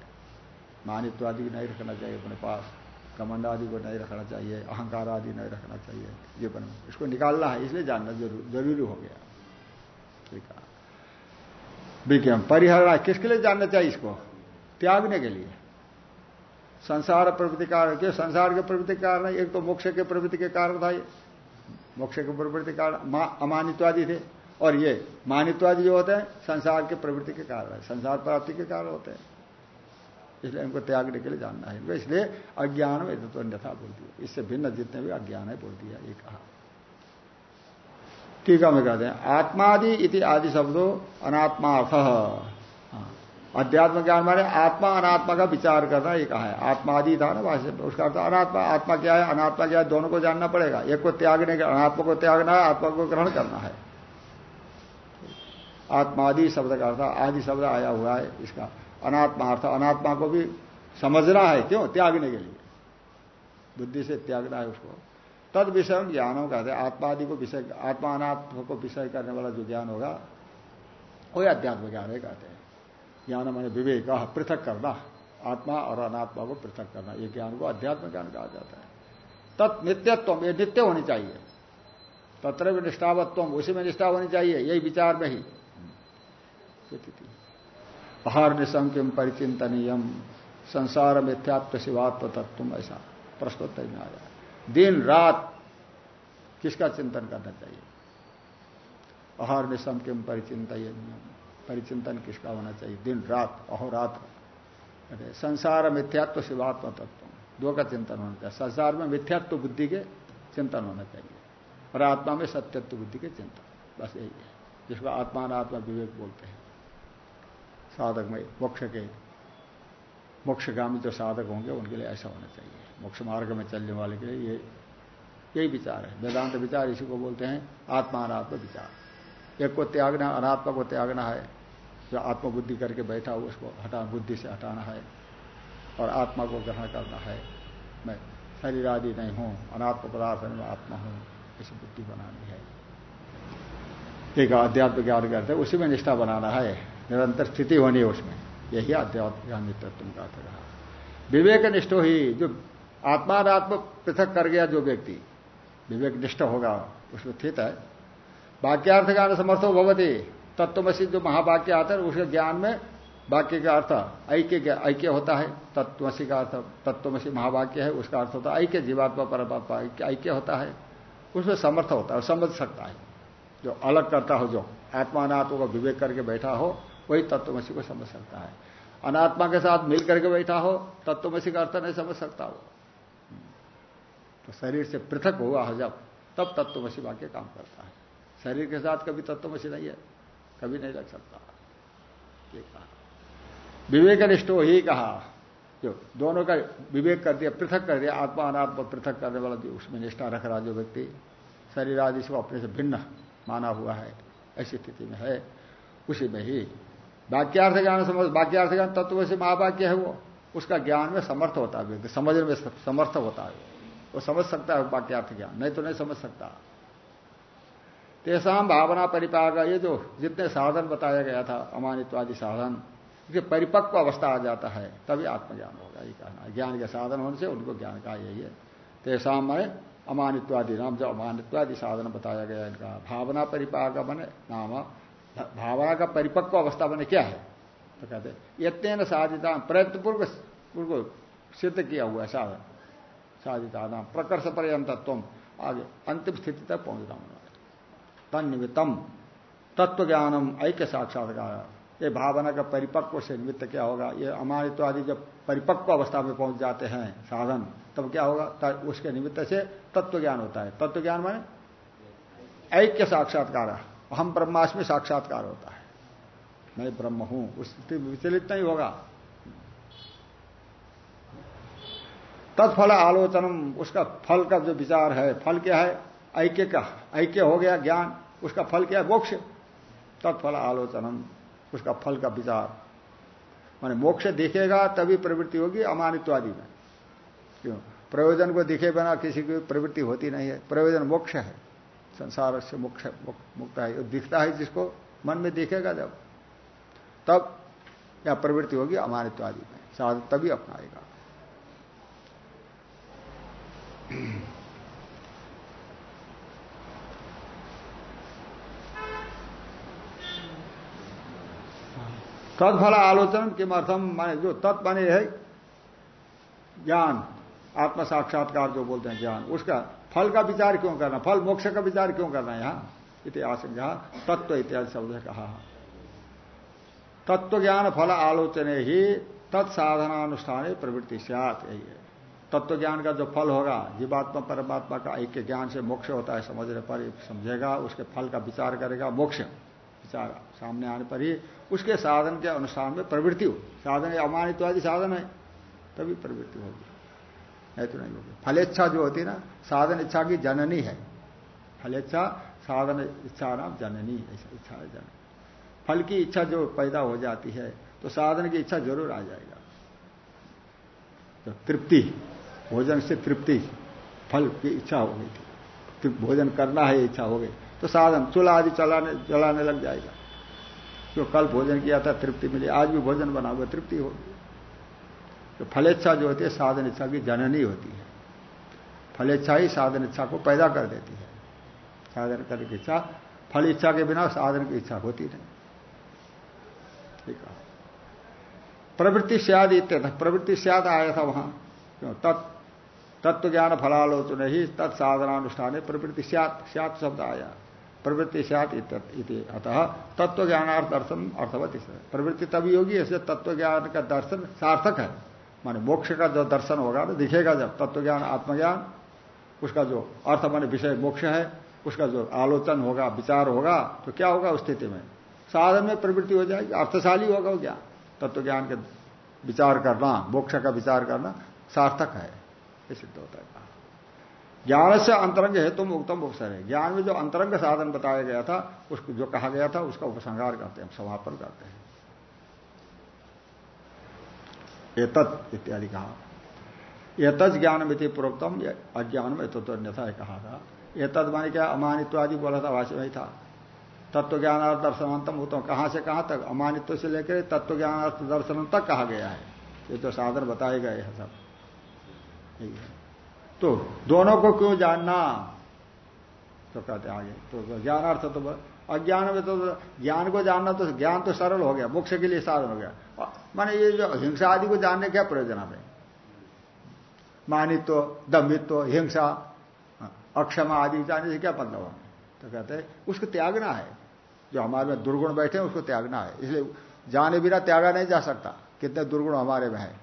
Speaker 1: मानित्व आदि नहीं रखना चाहिए अपने पास कमंड आदि को नहीं रखना चाहिए अहंकार आदि नहीं रखना चाहिए, ये बन इसको निकालना है, इसलिए जानना ज़रूरी हो गया। ठीक है। विज्ञान परिहरणा किसके लिए जानना चाहिए इसको? त्यागने के लिए। संसार प्रवृत्ति कारण, क्यों संसार के प्रवृत्ति कारण एक तो मोक्ष के प्रवृत्ति के कारण था मोक्ष के प्रवृत्ति कारण अमानित्वादि थे। और ये मानित्वादि जो होते हैं, संसार के प्रवृत्ति के कारण है, संसार प्राप्ति के कारण होते हैं। इसलिए इनको त्यागने के लिए जानना है। इनको इसलिए अज्ञान में तो अन्यथा बोल दिया इससे भिन्न जितने भी अज्ञान है बोल दिया ये कहा। टीका में कहते हैं, आत्मादि इति आदि शब्दों, अनात्मार्थ। हाँ। अध्यात्म ज्ञान माने आत्मा, अनात्मा का विचार करना, ये कहा है। आत्मादि था ना भाष्य उसका अर्थ अनात्मा, आत्मा क्या है, अनात्मा क्या है, दोनों को जानना पड़ेगा। एक को त्यागने का, अनात्मा को त्यागना है, आत्मा को ग्रहण करना है। आत्मादि शब्द का अर्थ, आदि शब्द आया हुआ है इसका। अनात्मा अर्थ, अनात्मा को भी समझना है, क्यों? त्यागने के लिए। बुद्धि से त्यागना है उसको। तद विषय हम ज्ञानों कहते हैं। आत्मा आदि को विषय, आत्मा अनात्म को विषय करने वाला जो ज्ञान होगा, वही अध्यात्म ज्ञान है कहते हैं। ज्ञान मैंने विवेक, पृथक करना। आत्मा और अनात्मा को पृथक करना। ये ज्ञान को अध्यात्म ज्ञान कहा जाता है। तत् नित्यत्व ये नित्य होनी चाहिए। तत्र भी निष्ठावत्व उसी में निष्ठा होनी चाहिए, यही विचार में ही। निशम किम परिचिंतनीयम, संसार मिथ्यात्व शिवात्व तत्व ऐसा प्रश्नोत्तर में आया। दिन, रात, किसका चिंतन करना चाहिए? अहार किम परिचिंतन परिचिंतन किसका होना चाहिए? दिन, रात, अहोरात्र। संसार मिथ्यात्व शिवात्म तत्व दो का चिंतन होना चाहिए। संसार में मिथ्यात्व बुद्धि के चिंतन होना चाहिए और आत्मा में सत्यत्व बुद्धि के चिंतन। बस यही है, जिसको आत्मा विवेक बोलते हैं। साधक में, मोक्ष के, मोक्षगामी जो साधक होंगे, उनके लिए ऐसा होना चाहिए। मोक्ष मार्ग में चलने वाले के लिए ये, यही विचार है। वेदांत विचार इसी को बोलते हैं, आत्मा अनात्म विचार। एक को त्यागना अनात्मा को त्यागना है, जो आत्मबुद्धि करके बैठा हो, उसको हटा, बुद्धि से हटाना है, और आत्मा को ग्रहण करना है। मैं शरीर आदि नहीं हूँ, अनात्म पदार्थ में आत्मा हूँ, ऐसी बुद्धि बनानी है। एक अध्यात्म ज्ञान करते उसी में निष्ठा बनाना है। निरंतर स्थिति होनी है उसमें। यही आध्यात्मिक तत्व का अर्थ रहा विवेक निष्ठ ही जो आत्मात्म पृथक कर गया जो व्यक्ति विवेक निष्ठ होगा, उसमें स्थित है। वाक्यार्थ ज्ञान समर्थो भगवती तत्वमसी जो महावाक्य आता है, उसके ज्ञान में वाक्य का अर्थ ऐक्य ऐक्य होता है। तत्वसी का अर्थ तत्वमसी महावाक्य है, उसका अर्थ होता है ऐक्य, जीवात्मा, परमात्मा ऐक्य होता है। उसमें समर्थ होता है, समझ सकता है। जो अलग करता हो, जो आत्मानात्मा को विवेक करके बैठा हो वही तत्वमसी को समझ सकता है। अनात्मा के साथ मिल करके बैठा हो, तत्वमसी का अर्थ नहीं समझ सकता हो तो शरीर से पृथक हुआ हो जब, तब तत्वमसी वाक्य काम करता है। शरीर के साथ कभी तत्वमसी नहीं है, कभी नहीं लग सकता। ये कहा। विवेकनिष्ठ ही कहा, जो दोनों का विवेक कर दिया, पृथक कर दिया, आत्मा अनात्मा पृथक करने वाला उसमें निष्ठा रख रहा जो व्यक्ति, शरीर आदि से अपने से भिन्न माना हुआ है, ऐसी स्थिति में है, उसी में ही वाक्यार्थ ज्ञान समझ वाक्यार्थ ज्ञान तत्व से महावाक्य है वो। उसका ज्ञान में समर्थ होता है, व्यक्ति समझने में समर्थ होता है। वो समझ सकता है वाक्यार्थ ज्ञान नहीं तो नहीं समझ सकता। तेसाम भावना परिपाक ये जो जितने साधन बताया गया था, अमानित्वादि साधन कि परिपक्व अवस्था आ जाता है, तभी आत्मज्ञान होगा, ये कहना ज्ञान के साधन होने से उनको ज्ञान का यही है। तेसाम में अमानित्वादि नाम, जो अमानित्वादि साधन बताया गया इनका, भावना परिपाक बने नाम भावना का परिपक्व अवस्था बने क्या है? तो कहते यत्न साधिता प्रयत्न पूर्व सिद्ध किया हुआ है साधन। साधिता नाम प्रकर्ष पर्यंतत्व आगे, अंतिम स्थिति तक पहुँचना तन निमित्तम तत्व ज्ञानम ऐक्य साक्षात्कार। ये भावना का परिपक्व से निमित्त क्या होगा? ये अमानित्व आदि जब परिपक्व अवस्था में पहुँच जाते हैं साधन, तब क्या होगा? उसके निमित्त से तत्व ज्ञान होता है। तत्व ज्ञान माने? ऐक्य साक्षात्कार। हम ब्रह्मास्मि साक्षात्कार होता है। मैं ब्रह्म हूँ। उस स्थिति विचलित नहीं होगा। तत्फल आलोचनम, उसका फल का जो विचार है, फल क्या है? ऐक्य का, ऐक्य हो गया ज्ञान, उसका फल क्या है? मोक्ष। तत्फल आलोचनम, उसका फल का विचार। माने मोक्ष दिखेगा, तभी प्रवृत्ति होगी अमानित्वादि में। क्यों? प्रयोजन को दिखे बिना किसी की प्रवृत्ति होती नहीं है। प्रयोजन मोक्ष है। संसार से मोक्ष, मुक्त है दिखता है, जिसको मन में देखेगा जब, तब या प्रवृत्ति होगी अमानित्वादि में। साध, तभी अपनाएगा। तत्फल आलोचन किम अर्थम माने जो तत् माने है, ज्ञान आत्म साक्षात्कार जो बोलते हैं ज्ञान, उसका फल का विचार क्यों करना? फल मोक्ष का विचार क्यों करना यहाँ? इतिहास तत्व इत्यादि शब्द कहा। तत्व ज्ञान फल आलोचने ही तत्साधनानुष्ठान प्रवृत्ति से यही है। तत्व ज्ञान का जो फल होगा, जीवात्मा, परमात्मा का ऐक्य ज्ञान से मोक्ष होता है, समझने पर समझेगा, उसके फल का विचार करेगा, मोक्ष विचार सामने आने पर ही उसके साधन के अनुष्ठान में प्रवृत्ति हो। साधन अमानित्वादि साधन है, तभी प्रवृत्ति होगी। नहीं तो नहीं होगी फलेच्छा जो होती ना, साधन इच्छा की जननी है। फलेच्छा, साधन इच्छा नाम जननी इच्छा है जन फल की इच्छा जो पैदा हो जाती है तो साधन की इच्छा ज़रूर आ जाएगा। तो तृप्ति, भोजन से तृप्ति, फल की इच्छा हो गई थी। भोजन करना है इच्छा हो गई। तो साधन, चूल्हा आदि चलाने चलाने लग जाएगा। जो कल भोजन किया था, तृप्ति मिली। आज भी भोजन बना हुआ तृप्ति होगी। तो फलेच्छा जो होती है, साधन इच्छा की जननी होती है। फलेच्छा ही साधन इच्छा को पैदा कर देती है। साधन करने की इच्छा, फल इच्छा के बिना साधन की इच्छा होती नहीं। ठीक है। प्रवृत्ति स्याद इत्यर्थ प्रवृत्ति स्याद आया था वहाँ। क्यों? तत्, तत्व ज्ञान फलालोचन ही तत्साधनानुष्ठान प्रवृत्ति स्यात स्यात शब्द आया। प्रवृत्ति स्यात अतः तत्व ज्ञानार्थ दर्शन अर्थवत प्रवृत्ति तभी होगी ऐसे तत्व ज्ञान का दर्शन सार्थक है। माने मोक्ष का जो दर्शन होगा तो दिखेगा जब तत्व ज्ञान आत्मज्ञान, उसका जो अर्थ माने विषय मोक्ष है, उसका जो आलोचन होगा, विचार होगा तो क्या होगा उस स्थिति में? साधन में प्रवृत्ति हो जाएगी, अर्थशाली होगा वो ज्ञान। तत्व ज्ञान के विचार करना, मोक्ष का विचार करना सार्थक है, ये सिद्ध होता है। ज्ञान से अंतरंग है तुम उत्तम उपसर है। ज्ञान में जो अंतरंग साधन बताया गया था, उसको जो कहा गया था, उसका उपसंहार करते हैं, समापन करते हैं। एतत् इत्यादि कहा। एतज ज्ञान मिति पूर्वतम अज्ञान में तो अन्यथा कहा था। एतद माने क्या? अमानित्व आदि बोला था। भाषण में था तत्व ज्ञानार्थ दर्शनांतम उत्तम कहाँ से कहाँ तक? अमानित्व से लेकर तत्व ज्ञानार्थ दर्शन तक कहा गया है। ये तो साधन बताए गए हैं सब। तो दोनों को क्यों जानना? तो कहते आगे। तो ज्ञानार्थ तो अज्ञान में तो ज्ञान को जानना तो ज्ञान तो सरल हो गया, मोक्ष के लिए साधन हो गया। माने ये जो हिंसा आदि को जानने क्या प्रयोजन हमें मानित्व दम्भित्व हिंसा, अक्षमा आदि जानने से क्या मतलब हमें तो कहते हैं, उसको त्यागना है। जो हमारे में दुर्गुण बैठे हैं, उसको त्यागना है। इसलिए जाने बिना त्यागा नहीं जा सकता। कितने दुर्गुण हमारे में है।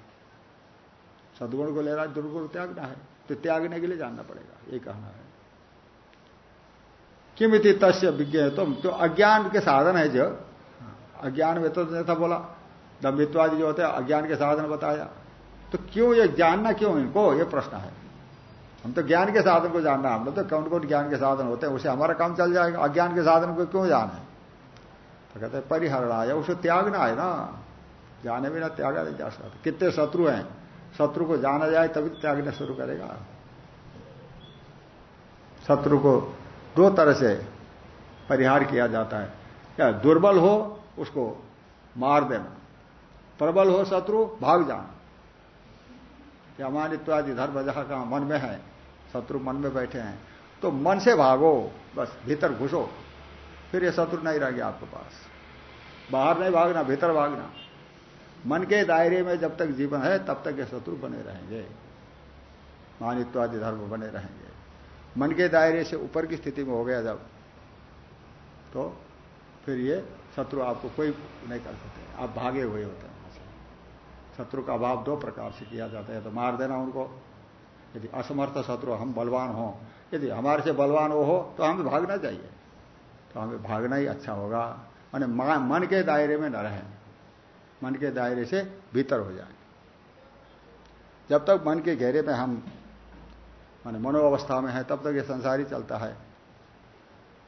Speaker 1: सदगुण को ले रहा है दुर्गुण त्यागना है। तो त्यागने के लिए जानना पड़ेगा। ये कहना है। किमिति तस्य विज्ञ तुम तो अज्ञान के साधन है जो। अज्ञान में तो था बोला। दम्भित्वादि जो होते हैं, अज्ञान के साधन बताया। तो क्यों ये जानना क्यों इनको? ये प्रश्न है। हम तो ज्ञान के साधन को जानना हमने तो कौन कौन ज्ञान के साधन होते हैं, उसे हमारा काम चल जाएगा। अज्ञान के साधन को क्यों जाने? तो कहते हैं परिहरणा है उसे त्यागना है ना। जाने बिना त्यागा नहीं जा सकता। कितने शत्रु हैं? शत्रु को जाना जाए तभी त्यागना शुरू करेगा। शत्रु को दो तरह से परिहार किया जाता है। क्या दुर्बल हो, उसको मार देना। प्रबल हो शत्रु, भाग जाना। अमानित्वादि धर्म जहाँ कहा मन में है, शत्रु मन में बैठे हैं। तो मन से भागो, बस भीतर घुसो। फिर ये शत्रु नहीं रहेंगे आपके पास। बाहर नहीं भागना, भीतर भागना। मन के दायरे में जब तक जीवन है, तब तक ये शत्रु बने रहेंगे। मानित्वादि धर्म बने रहेंगे। मन के दायरे से ऊपर की स्थिति में हो गया जब तो फिर ये शत्रु आपको कोई नहीं कर सकते। आप भागे हुए होते शत्रु का अभाव दो प्रकार से किया जाता है। तो मार देना उनको। यदि असमर्थ शत्रु, हम बलवान हो। यदि हमारे से बलवान वो हो तो हमें भागना चाहिए। तो हमें भागना ही अच्छा होगा। माने मन के दायरे में न रहें। मन के दायरे से भीतर हो जाए। जब तक मन के घेरे में हम, माने मनोअवस्था में है, तब तक ये संसार ही चलता है।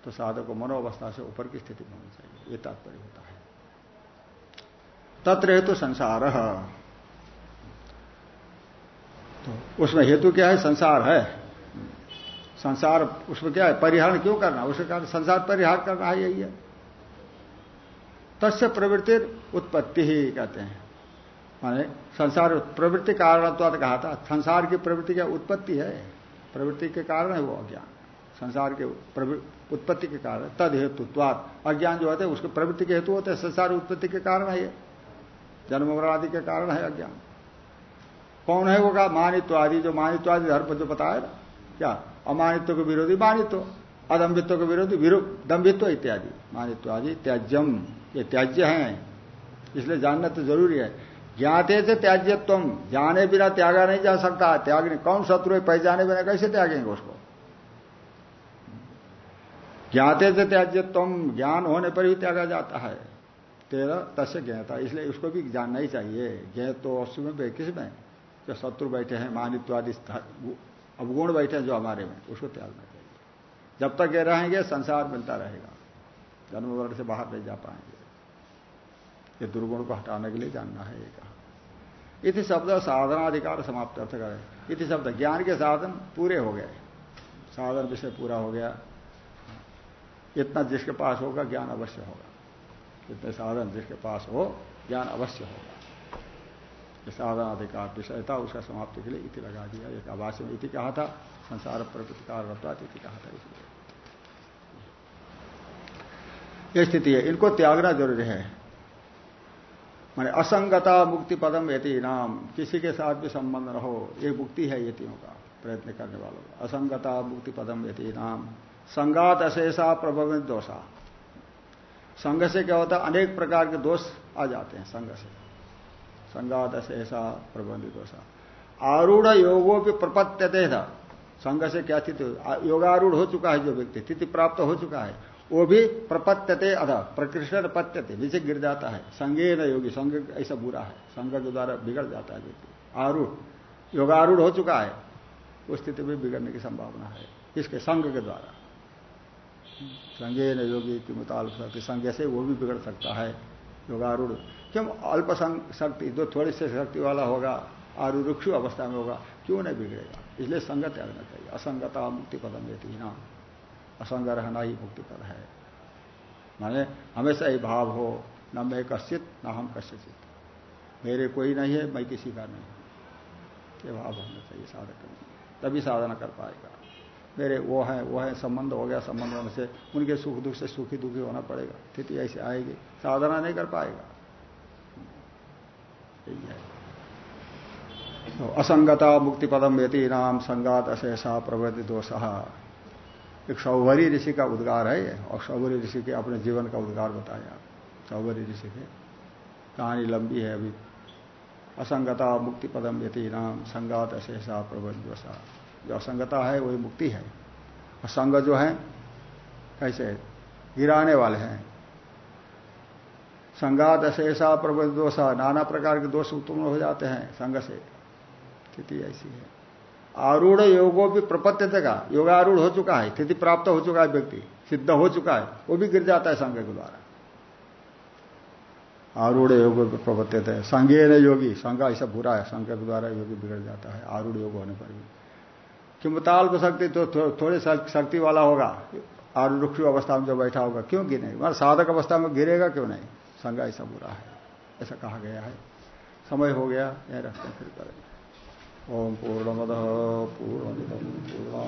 Speaker 1: तो साधक को मनोअवस्था से ऊपर की स्थिति में होनी चाहिए। ये तात्पर्य होता है। तत्र हेतु संसार। तो उसमें हेतु क्या है? संसार है। संसार उसमें क्या है? परिहार क्यों करना? उसके कारण संसार परिहार करना है, यही है। तस्य प्रवृत्ति उत्पत्ति ही कहते हैं। माने संसार प्रवृत्ति कारण कहा था, संसार की प्रवृत्ति क्या उत्पत्ति है? प्रवृत्ति के कारण है वो अज्ञान। संसार के उत्पत्ति के कारण तद हेतुत्वाद अज्ञान जो होते हैं, उसके प्रवृत्ति के हेतु होते हैं, संसार उत्पत्ति के कारण है ये। जन्म आदि के कारण है अज्ञान। कौन है का मानित्व आदि, जो मानित्व आदि धर्म जो बताया ना क्या? अमानित्व के विरोधी मानित्व, अदम्बित्व के विरोधी दम्भित्व इत्यादि। मानित्व आदि त्याज्यम, ये त्याज्य है। इसलिए जानना तो ज़रूरी है। ज्ञाते से त्याज्य तुम जाने बिना त्यागा नहीं जा सकता। त्याग कौन शत्रु है? पहचाने बिना कैसे त्यागेंगे उसको? ज्ञाते से त्याज्य तुम ज्ञान होने पर ही त्यागा जाता है। तेरा तस्य ज्ञाता, इसलिए उसको भी जानना ही चाहिए। ज्ञ तो अश्व में किसमें जो शत्रु बैठे हैं मानित्वादि अवगुण बैठे हैं जो हमारे में, उसको त्यागना चाहिए जब तक ये रहेंगे, संसार मिलता रहेगा। जन्म वर्ण से बाहर नहीं जा पाएँगे। ये दुर्गुण को हटाने के लिए जानना है ये कहा। इति शब्द साधनाधिकार समाप्त अर्थ करे। इति शब्द ज्ञान के साधन पूरे हो गए। साधन विषय पूरा हो गया। इतना जिसके पास होगा, ज्ञान अवश्य होगा। इतने साधन जिसके पास हो, ज्ञान अवश्य होगा। साधन अधिकार विषयता उसका समाप्ति के लिए इति लगा दिया। एक आवास में इति कहा था, संसार प्रतिकार इति कहा था इसलिए। यह स्थिति है। इनको त्यागना ज़रूरी है। माने असंगता मुक्ति पदम यति नाम। किसी के साथ भी संबंध न हो। ये मुक्ति है यतियों का प्रयत्न करने वालों का। असंगता मुक्ति पदम यति नाम। संगात अशेषा प्रभवित दोषा। संघ से क्या होता है? अनेक प्रकार के दोष आ जाते हैं संघ से। संगात ऐसा प्रबंधित दोषा आरूढ़ योगो भी प्रपत्यते था। संघ से क्या स्थिति योगारूढ़ हो चुका है जो व्यक्ति, स्थिति प्राप्त हो चुका है, वो भी प्रपत्यते अध प्रकृष्ण पत्यते नीचे गिर जाता है। संगे न योगी संघ ऐसा बुरा है संघ के द्वारा बिगड़ जाता है व्यक्ति। आरूढ़, योगारूढ़ हो चुका है उस स्थिति में बिगड़ने की संभावना है, इसके संघ के द्वारा। संगे न योगी की मुताल संज्ञ से वो भी बिगड़ सकता है, योगारूढ़। क्यों अल्प शक्ति जो थोड़ी से शक्ति वाला होगा आरुक्षु अवस्था में होगा? क्यों नहीं बिगड़ेगा? इसलिए संगत त्यागना चाहिए। असंगता मुक्ति पदम देती ना असंग रहना ही मुक्ति पद है। माने हमेशा ही भाव हो, न मैं कश्चित, न हम कश्यचित मेरे कोई नहीं है, मैं किसी का नहीं। ये भाव होना चाहिए साधक तभी साधना कर पाएगा। मेरे वो है वो है, संबंध हो गया, संबंध होने से उनके सुख दुख से सुखी दुखी होना पड़ेगा। स्थिति ऐसे आएगी। साधना नहीं कर पाएगा। असंगता मुक्ति पदम यति नाम संगात अशेषा प्रवृत्ति दोष एक सौभरी ऋषि का उद्गार है ये, और सौभरी ऋषि के अपने जीवन का उद्गार बताया। सौभरी ऋषि के। कहानी लंबी है अभी। असंगता मुक्ति पदम यति नाम संगात अशेषा प्रबंध दोषा जो असंगता है, वही मुक्ति है। और संग जो है, कैसे? गिराने वाले हैं। संगात अशेषा प्रबंध दोषा नाना प्रकार के दोष उत्पन्न हो जाते हैं संग से स्थिति ऐसी है। आरूढ़ योगो भी प्रपत्य का, योगारूढ़ हो चुका है, स्थिति प्राप्त हो चुका है व्यक्ति, सिद्ध हो चुका है, वो भी गिर जाता है संघ के द्वारा। आरूढ़ योग प्रपत्त है। संघे न योगी, संघ ऐसा बुरा है, संघ के द्वारा योगी बिगड़ जाता है, आरूढ़ योग होने पर भी। किमताल को शक्ति तो थोड़ी शक्ति वाला होगा, आरूढ़ अवस्था में जो बैठा होगा, क्यों गिरेगा? मतलब साधक अवस्था में गिरेगा क्यों नहीं? संघ ऐसा बुरा है, ऐसा कहा गया है। समय हो गया, यह रखते हैं, फिर करेंगे ओम पूर्णमद पूर्णमिदम पूर्ण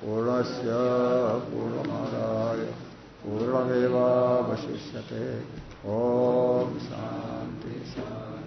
Speaker 1: पूर्णस्य पूर्णमादाय पूर्णमेवावशिष्यते। ओम शांति शांति